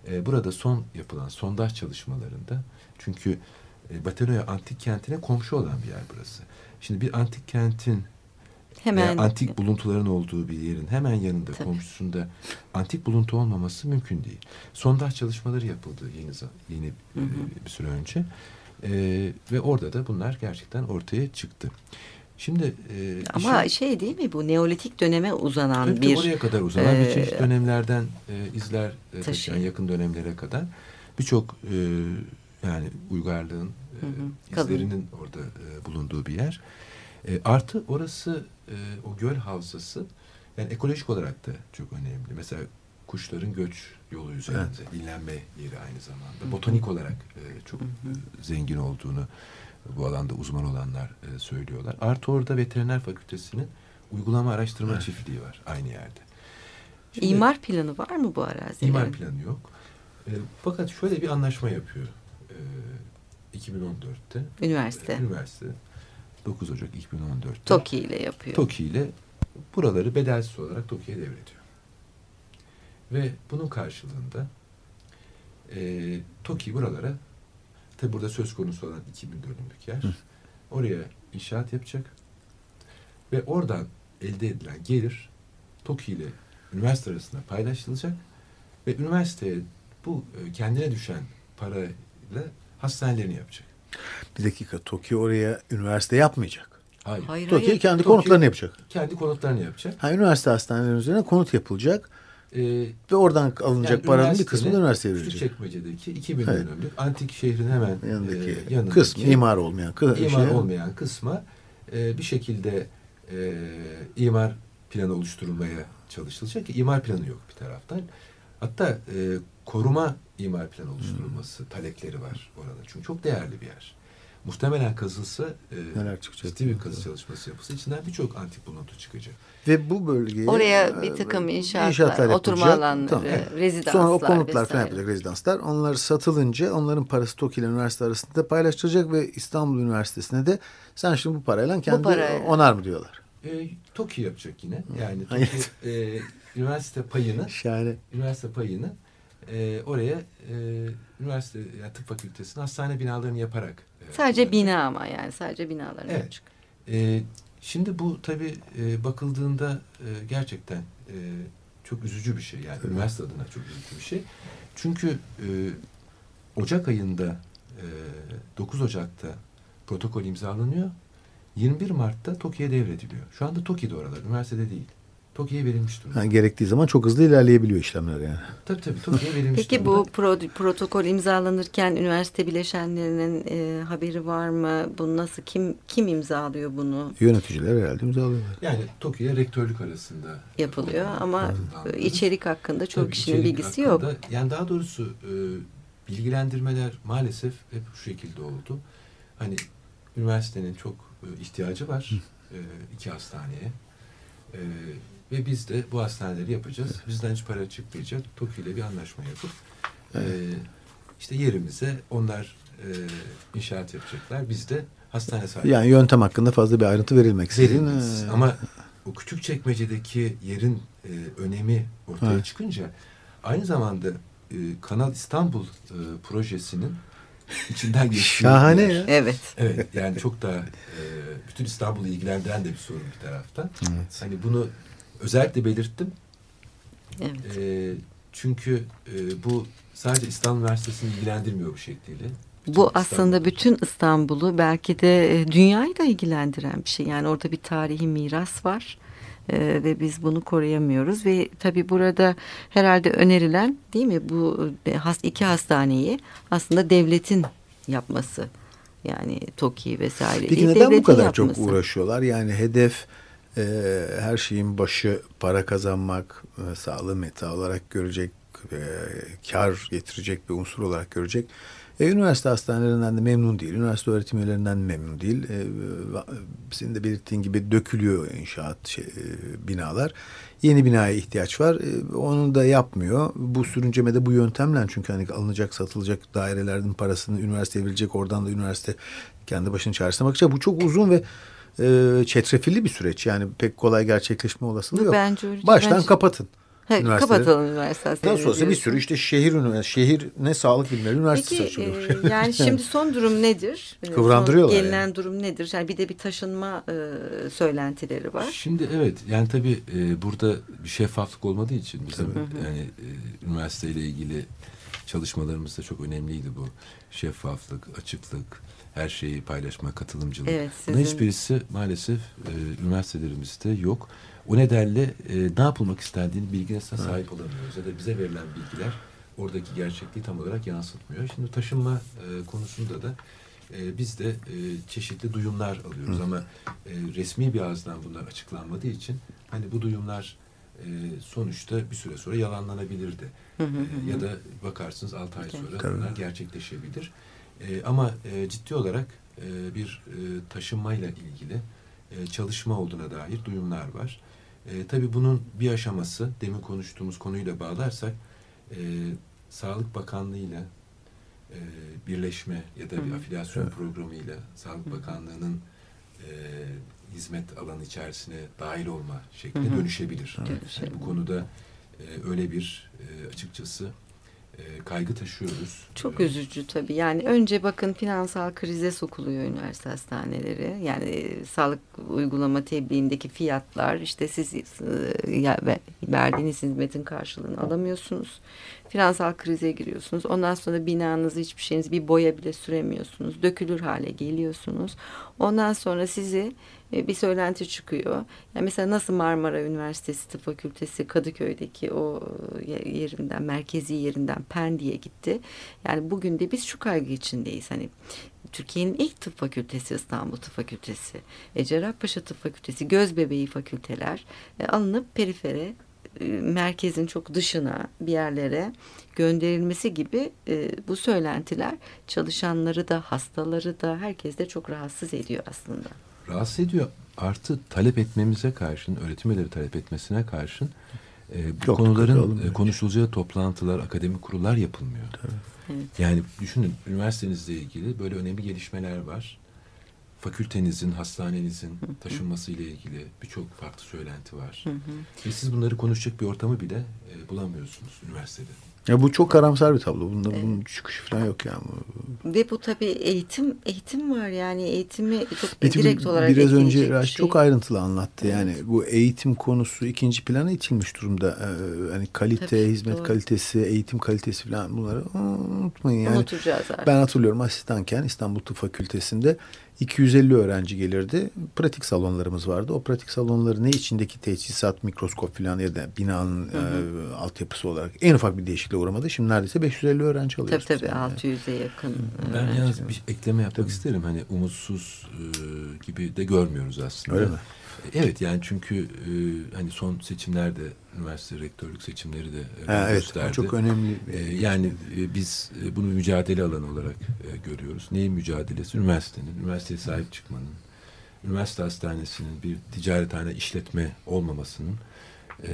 Speaker 4: e, burada son yapılan sondaj çalışmalarında çünkü e, Batenoya antik kentine komşu olan bir yer burası. Şimdi bir antik kentin
Speaker 3: Hemen
Speaker 4: veya antik buluntuların olduğu bir yerin hemen yanında
Speaker 3: Tabii.
Speaker 4: komşusunda antik buluntu olmaması mümkün değil. Sondaj çalışmaları yapıldı yeni yeni
Speaker 3: Hı hı.
Speaker 4: e, bir süre önce E, ve orada da bunlar gerçekten ortaya çıktı. Şimdi e,
Speaker 3: ama
Speaker 4: işin-
Speaker 3: şey değil mi bu Neolitik döneme uzanan
Speaker 4: Tabii
Speaker 3: bir
Speaker 4: oraya kadar uzanan bir
Speaker 3: e,
Speaker 4: çeşit dönemlerden e, izler e, taşıyan yakın dönemlere kadar birçok e, yani uygarlığın e,
Speaker 3: Hı hı, kalın.
Speaker 4: izlerinin orada e, bulunduğu bir yer. E, artı orası e, o göl havzası yani ekolojik olarak da çok önemli. Mesela kuşların göç yolu üzerinde dinlenme yeri aynı zamanda. Botanik olarak e, çok e, zengin olduğunu bu alanda uzman olanlar e, söylüyorlar. Artı orada veteriner fakültesinin uygulama araştırma çiftliği var aynı yerde. Şimdi
Speaker 3: imar planı var mı bu arazide?
Speaker 4: imar planı yok. E, fakat şöyle bir anlaşma yapıyor. E, 2014'te
Speaker 3: Üniversite.
Speaker 4: üniversite 9 Ocak 2014'te
Speaker 3: TOKİ ile yapıyor.
Speaker 4: TOKİ ile buraları bedelsiz olarak TOKİ'ye devrediyor. Ve bunun karşılığında e, TOKİ buralara tabi burada söz konusu olan 2000 dönümlük yer oraya inşaat yapacak ve oradan elde edilen gelir TOKİ ile üniversite arasında paylaşılacak ve üniversiteye bu kendine düşen parayla hastanelerini yapacak.
Speaker 2: Bir dakika Tokyo oraya üniversite yapmayacak.
Speaker 4: Hayır.
Speaker 3: Hayır
Speaker 2: Tokyo
Speaker 3: hayır.
Speaker 2: kendi
Speaker 4: Tokyo-
Speaker 2: konutlarını yapacak.
Speaker 4: Kendi konutlarını yapacak.
Speaker 2: Ha, üniversite hastanelerinin üzerine konut yapılacak
Speaker 4: E,
Speaker 2: ve oradan alınacak
Speaker 4: Yani
Speaker 2: paranın bir kısmı da üniversiteye verilecek.
Speaker 4: Küçükçekmece'deki 2000
Speaker 2: Evet.
Speaker 4: dönümlük antik şehrin hemen
Speaker 2: Yanındaki
Speaker 4: e, yanındaki
Speaker 2: kısmı imar olmayan kı-
Speaker 4: imar
Speaker 2: şey.
Speaker 4: olmayan kısma e, bir şekilde e, imar planı oluşturulmaya çalışılacak ki imar planı yok bir taraftan. Hatta e, koruma imar planı oluşturulması talepleri var orada. Çünkü çok değerli bir yer. Muhtemelen kazılsa e,
Speaker 2: Neler çıkacak?
Speaker 4: ciddi bir kazı çalışması yapılsa içinden birçok antik buluntu çıkacak.
Speaker 2: Ve bu bölgeye
Speaker 3: Oraya bir
Speaker 2: e,
Speaker 3: takım inşaatlar, oturma
Speaker 2: yapılacak.
Speaker 3: alanları, rezidanslar
Speaker 2: Sonra o konutlar falan
Speaker 3: vesaire.
Speaker 2: yapılacak rezidanslar. Onlar satılınca onların parası TOKİ ile üniversite arasında paylaştıracak ve İstanbul Üniversitesi'ne de sen şimdi bu parayla kendi
Speaker 3: parayla.
Speaker 2: onar mı diyorlar.
Speaker 4: E, TOKİ yapacak yine. Yani. TOKİ e, üniversite payını
Speaker 2: Şahane.
Speaker 4: üniversite payını e, oraya e, üniversite yani tıp fakültesinin hastane binalarını yaparak e,
Speaker 3: Sadece
Speaker 4: kullanacak.
Speaker 3: bina ama yani sadece binaların
Speaker 4: Evet.
Speaker 3: yapacak.
Speaker 4: E, şimdi bu tabii e, bakıldığında e, gerçekten e, çok üzücü bir şey. Yani üniversite adına çok üzücü bir şey. Çünkü e, Ocak ayında e, 9 Ocak'ta protokol imzalanıyor. 21 Mart'ta TOKİ'ye devrediliyor. Şu anda TOKİ'de oralar, üniversitede değil. TOKİ'ye verilmiş durumda.
Speaker 2: Ha, gerektiği zaman çok hızlı ilerleyebiliyor işlemler yani.
Speaker 4: Tabii tabii TOKİ'ye verilmiş
Speaker 3: Peki
Speaker 4: durumda.
Speaker 3: bu pro- protokol imzalanırken üniversite bileşenlerinin e, haberi var mı? Bu nasıl kim kim imzalıyor bunu?
Speaker 2: Yöneticiler herhalde imzalıyorlar.
Speaker 4: Yani TOKİ ile rektörlük arasında
Speaker 3: yapılıyor
Speaker 4: olan
Speaker 3: ama
Speaker 4: anlamda.
Speaker 3: içerik hakkında çok
Speaker 4: Tabii
Speaker 3: kişinin bilgisi yok.
Speaker 4: hakkında- Yani daha doğrusu e, bilgilendirmeler maalesef hep şu şekilde oldu. Hani üniversitenin çok e, ihtiyacı var e, iki hastaneye. E, ve biz de bu hastaneleri yapacağız. Bizden hiç para çıkmayacak. TOKİ ile bir anlaşma yapıp e, işte yerimize onlar e, inşaat yapacaklar. Biz de hastane sahibi
Speaker 2: Yani yöntem hakkında fazla bir ayrıntı verilmek
Speaker 4: verilmez. Ama o küçük çekmecedeki yerin e, önemi ortaya
Speaker 2: Evet.
Speaker 4: çıkınca aynı zamanda e, Kanal İstanbul e, projesinin içinden geçtiği
Speaker 2: Şahane ya.
Speaker 3: Evet.
Speaker 4: Evet yani çok da e, bütün İstanbul'u ilgilendiren de bir sorun bir taraftan. Hani bunu özellikle belirttim.
Speaker 3: Evet.
Speaker 4: E, çünkü e, bu sadece İstanbul Üniversitesi'ni ilgilendirmiyor bu şekliyle. Bütün
Speaker 3: Bu
Speaker 4: İstanbul-
Speaker 3: aslında bütün İstanbul'u belki de e, dünyayı da ilgilendiren bir şey. Yani orada bir tarihi miras var E, ve biz bunu koruyamıyoruz ve tabii burada herhalde önerilen değil mi bu e, iki hastaneyi aslında devletin yapması. Yani TOKİ vesaire.
Speaker 2: Peki
Speaker 3: değil,
Speaker 2: neden bu kadar çok
Speaker 3: yapması.
Speaker 2: uğraşıyorlar? Yani hedef e, her şeyin başı para kazanmak, e, sağlığı meta olarak görecek, e, kar getirecek bir unsur olarak görecek. E, üniversite hastanelerinden de memnun değil. Üniversite öğretim üyelerinden de memnun değil. E, senin de belirttiğin gibi dökülüyor inşaat şey, e, binalar. Yeni binaya ihtiyaç var. E, onu da yapmıyor. Bu sürüncemede bu yöntemle çünkü hani alınacak satılacak dairelerin parasını üniversiteye verecek. Oradan da üniversite kendi başının çaresine bakacak. Bu çok uzun ve e, çetrefilli bir süreç. Yani pek kolay gerçekleşme olasılığı yok.
Speaker 3: bence öyle-
Speaker 2: Baştan
Speaker 3: bence-
Speaker 2: kapatın. Üniversiteleri.
Speaker 3: kapatalım üniversite
Speaker 2: Daha sonrası bir sürü işte şehir şehir ne sağlık bilimleri üniversitesi
Speaker 3: Peki
Speaker 2: açılıyor.
Speaker 3: e, yani şimdi son durum nedir? E,
Speaker 2: Kıvrandırıyorlar
Speaker 3: Son gelinen
Speaker 2: yani.
Speaker 3: durum nedir? Yani bir de bir taşınma e, söylentileri var.
Speaker 4: Şimdi evet yani tabii e, burada bir şeffaflık olmadığı için bizim yani e, üniversiteyle ilgili çalışmalarımız da çok önemliydi bu. Şeffaflık, açıklık, her şeyi paylaşma, katılımcılık.
Speaker 3: Evet,
Speaker 4: Bunların
Speaker 3: sizin-
Speaker 4: hiçbirisi maalesef e, üniversitelerimizde yok. O nedenle e, ne yapılmak istendiğini bilgisine sahip olamıyoruz. Ya da bize verilen bilgiler oradaki gerçekliği tam olarak yansıtmıyor. Şimdi taşınma e, konusunda da e, biz de e, çeşitli duyumlar alıyoruz ama e, resmi bir ağızdan bunlar açıklanmadığı için hani bu duyumlar e, sonuçta bir süre sonra yalanlanabilirdi. E, ya da bakarsınız 6 ay sonra
Speaker 2: Tabii.
Speaker 4: bunlar gerçekleşebilir. E, ama e, ciddi olarak e, bir e, taşınmayla ilgili e, çalışma olduğuna dair duyumlar var. E, tabii bunun bir aşaması demin konuştuğumuz konuyla bağlarsak e, Sağlık Bakanlığı'yla e, birleşme ya da bir afiliasyon programıyla Sağlık Bakanlığı'nın e, hizmet alanı içerisine dahil olma şekline dönüşebilir.
Speaker 3: Dönüşebilir.
Speaker 4: Yani bu konuda e, öyle bir e, açıkçası kaygı taşıyoruz.
Speaker 3: Çok üzücü tabii. Yani önce bakın finansal krize sokuluyor üniversite hastaneleri. Yani e, sağlık uygulama tebliğindeki fiyatlar işte siz e, verdiğiniz hizmetin karşılığını alamıyorsunuz. Finansal krize giriyorsunuz. Ondan sonra binanızı hiçbir şeyiniz bir boya bile süremiyorsunuz. Dökülür hale geliyorsunuz. Ondan sonra sizi bir söylenti çıkıyor. Yani mesela nasıl Marmara Üniversitesi Tıp Fakültesi Kadıköy'deki o e, yerinden, merkezi yerinden Pendik'e gitti. Yani bugün de biz şu kaygı içindeyiz. Hani Türkiye'nin ilk tıp fakültesi İstanbul Tıp Fakültesi, e, Cerrahpaşa Tıp Fakültesi, Gözbebeği fakülteler e, alınıp perifere e, merkezin çok dışına bir yerlere gönderilmesi gibi e, bu söylentiler çalışanları da hastaları da herkes de çok rahatsız ediyor aslında.
Speaker 4: Rahatsız ediyor. Artı talep etmemize karşın, öğretim üyeleri talep etmesine karşın e, bu
Speaker 2: Çok
Speaker 4: konuların e, konuşulacağı toplantılar, akademik kurullar yapılmıyor.
Speaker 3: Evet.
Speaker 4: Yani düşünün üniversitenizle ilgili böyle önemli gelişmeler var. Fakültenizin, hastanenizin taşınması ile ilgili birçok farklı söylenti var. Ve siz bunları konuşacak bir ortamı bile e, bulamıyorsunuz üniversitede.
Speaker 2: Ya bu çok karamsar bir tablo. Bunda bunun çıkışı falan yok yani.
Speaker 3: Ve bu tabii eğitim eğitim var yani eğitimi çok
Speaker 2: Eğitimi
Speaker 3: direkt olarak
Speaker 2: biraz önce Raş
Speaker 3: şey.
Speaker 2: çok ayrıntılı anlattı. Yani bu eğitim konusu ikinci plana itilmiş durumda. Ee, hani kalite,
Speaker 3: Tabii,
Speaker 2: hizmet
Speaker 3: doğru.
Speaker 2: kalitesi, eğitim kalitesi falan bunları unutmayın. Yani
Speaker 3: Unutacağız artık.
Speaker 2: ben hatırlıyorum asistanken İstanbul Tıp Fakültesi'nde 250 öğrenci gelirdi. Pratik salonlarımız vardı. O pratik salonları ne içindeki teçhizat, mikroskop falan ya da binanın e, altyapısı olarak en ufak bir değişiklik değişikliğe uğramadı. Şimdi neredeyse 550 öğrenci
Speaker 3: Tabii
Speaker 2: alıyoruz.
Speaker 3: tabii
Speaker 2: Yani.
Speaker 3: 600'e yakın.
Speaker 4: Ben
Speaker 3: öğrenci
Speaker 4: yalnız bir ekleme yapmak isterim. Hani umutsuz e, gibi de görmüyoruz aslında.
Speaker 2: Öyle mi?
Speaker 4: Evet yani çünkü e, hani son seçimlerde üniversite rektörlük seçimleri de e,
Speaker 2: Ha, evet,
Speaker 4: gösterdi.
Speaker 2: çok önemli.
Speaker 4: E, yani e, biz e, bunu mücadele alanı olarak e, görüyoruz. Neyin mücadelesi? Üniversitenin, üniversiteye sahip çıkmanın, üniversite hastanesinin bir ticarethane işletme olmamasının e,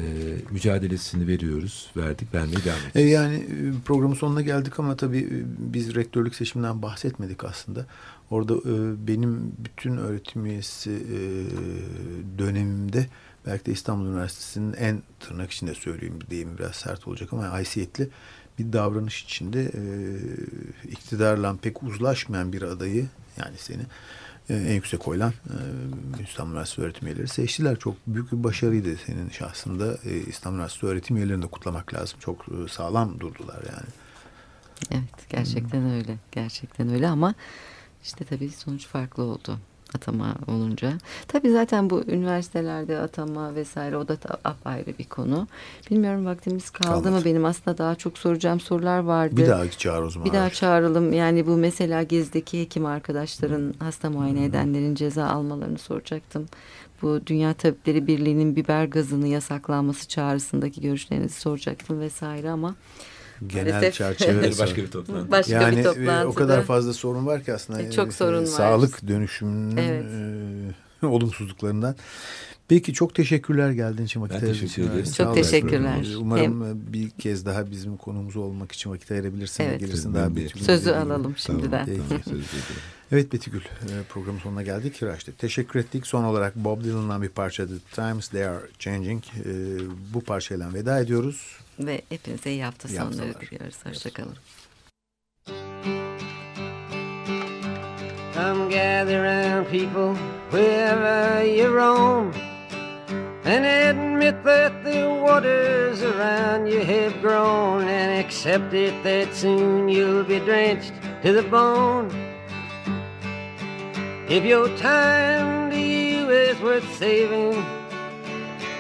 Speaker 4: mücadelesini veriyoruz, verdik, vermeye devam
Speaker 2: E,
Speaker 4: edeceğiz.
Speaker 2: Yani e, programın sonuna geldik ama tabii biz rektörlük seçiminden bahsetmedik aslında. Orada e, benim bütün öğretim üyesi e, dönemimde belki de İstanbul Üniversitesi'nin en tırnak içinde söyleyeyim deyim biraz sert olacak ama haysiyetli bir davranış içinde e, iktidarla pek uzlaşmayan bir adayı yani seni e, en yüksek oylan e, İstanbul Üniversitesi öğretim üyeleri seçtiler. Çok büyük bir başarıydı senin şahsında. E, İstanbul Üniversitesi öğretim üyelerini de kutlamak lazım. Çok e, sağlam durdular yani.
Speaker 3: Evet gerçekten öyle. Gerçekten öyle ama işte tabii sonuç farklı oldu atama olunca. Tabii zaten bu üniversitelerde atama vesaire o da apayrı bir konu. Bilmiyorum vaktimiz kaldı
Speaker 2: Kalmadı.
Speaker 3: mı benim aslında daha çok soracağım sorular vardı.
Speaker 2: Bir daha çağır o zaman.
Speaker 3: Bir daha çağıralım. Yani bu mesela Gez'deki hekim arkadaşların hasta muayene edenlerin ceza almalarını soracaktım. Bu Dünya Tabipleri Birliği'nin biber gazını yasaklanması çağrısındaki görüşlerinizi soracaktım vesaire ama
Speaker 2: Genel
Speaker 3: Maalesef.
Speaker 2: çerçeve.
Speaker 4: Başka bir toplantı.
Speaker 3: başka
Speaker 2: yani
Speaker 3: bir
Speaker 2: e,
Speaker 3: toplantıda.
Speaker 2: o kadar fazla sorun var ki aslında.
Speaker 3: E, çok
Speaker 2: e,
Speaker 3: sorun var.
Speaker 2: Sağlık dönüşümünün
Speaker 3: Evet.
Speaker 2: e, olumsuzluklarından. Peki çok teşekkürler geldiğin için vakit
Speaker 4: Ben
Speaker 2: ayırdığın
Speaker 4: teşekkür
Speaker 2: için.
Speaker 4: ederim.
Speaker 2: Sağ
Speaker 3: Çok
Speaker 2: olasın.
Speaker 3: teşekkürler.
Speaker 2: E, Umarım e, bir kez daha bizim konumuz olmak için vakit ayırabilirsin. ve
Speaker 3: Evet.
Speaker 2: Gelirsin daha
Speaker 4: bir-.
Speaker 3: Sözü
Speaker 2: Gül.
Speaker 3: alalım şimdiden.
Speaker 4: Tamam, tamam, söz.
Speaker 2: Evet Betigül programın sonuna geldik. Raşit. Teşekkür ettik. Son olarak Bob Dylan'dan bir parça The Times They Are Changing. Bu parçayla veda ediyoruz.
Speaker 3: Ve hepinize iyi hafta
Speaker 2: İyi
Speaker 3: sonları
Speaker 2: haftalar.
Speaker 3: diliyoruz. Hoşçakalın.
Speaker 7: Come gather round, people, wherever you roam, and admit that the waters around you have grown, and accept it that soon you'll be drenched to the bone. If your time to you is worth saving,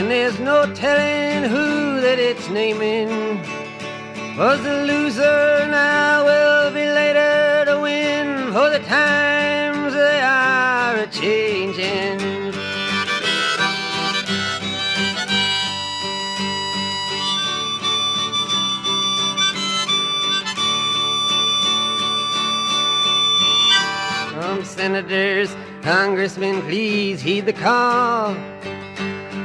Speaker 7: And there's no telling who that it's naming. Was the loser now will be later to win. For the times they are a changing. Senators, congressmen, please heed the call.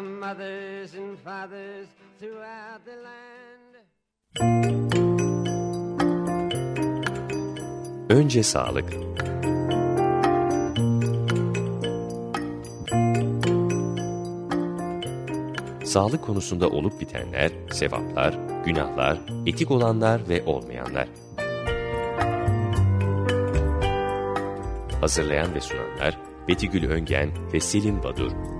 Speaker 7: Mothers and fathers throughout the land.
Speaker 1: Önce sağlık. Sağlık konusunda olup bitenler, sevaplar, günahlar, etik olanlar ve olmayanlar. Hazırlayan ve sunanlar Betigül Öngen ve Selim Badur.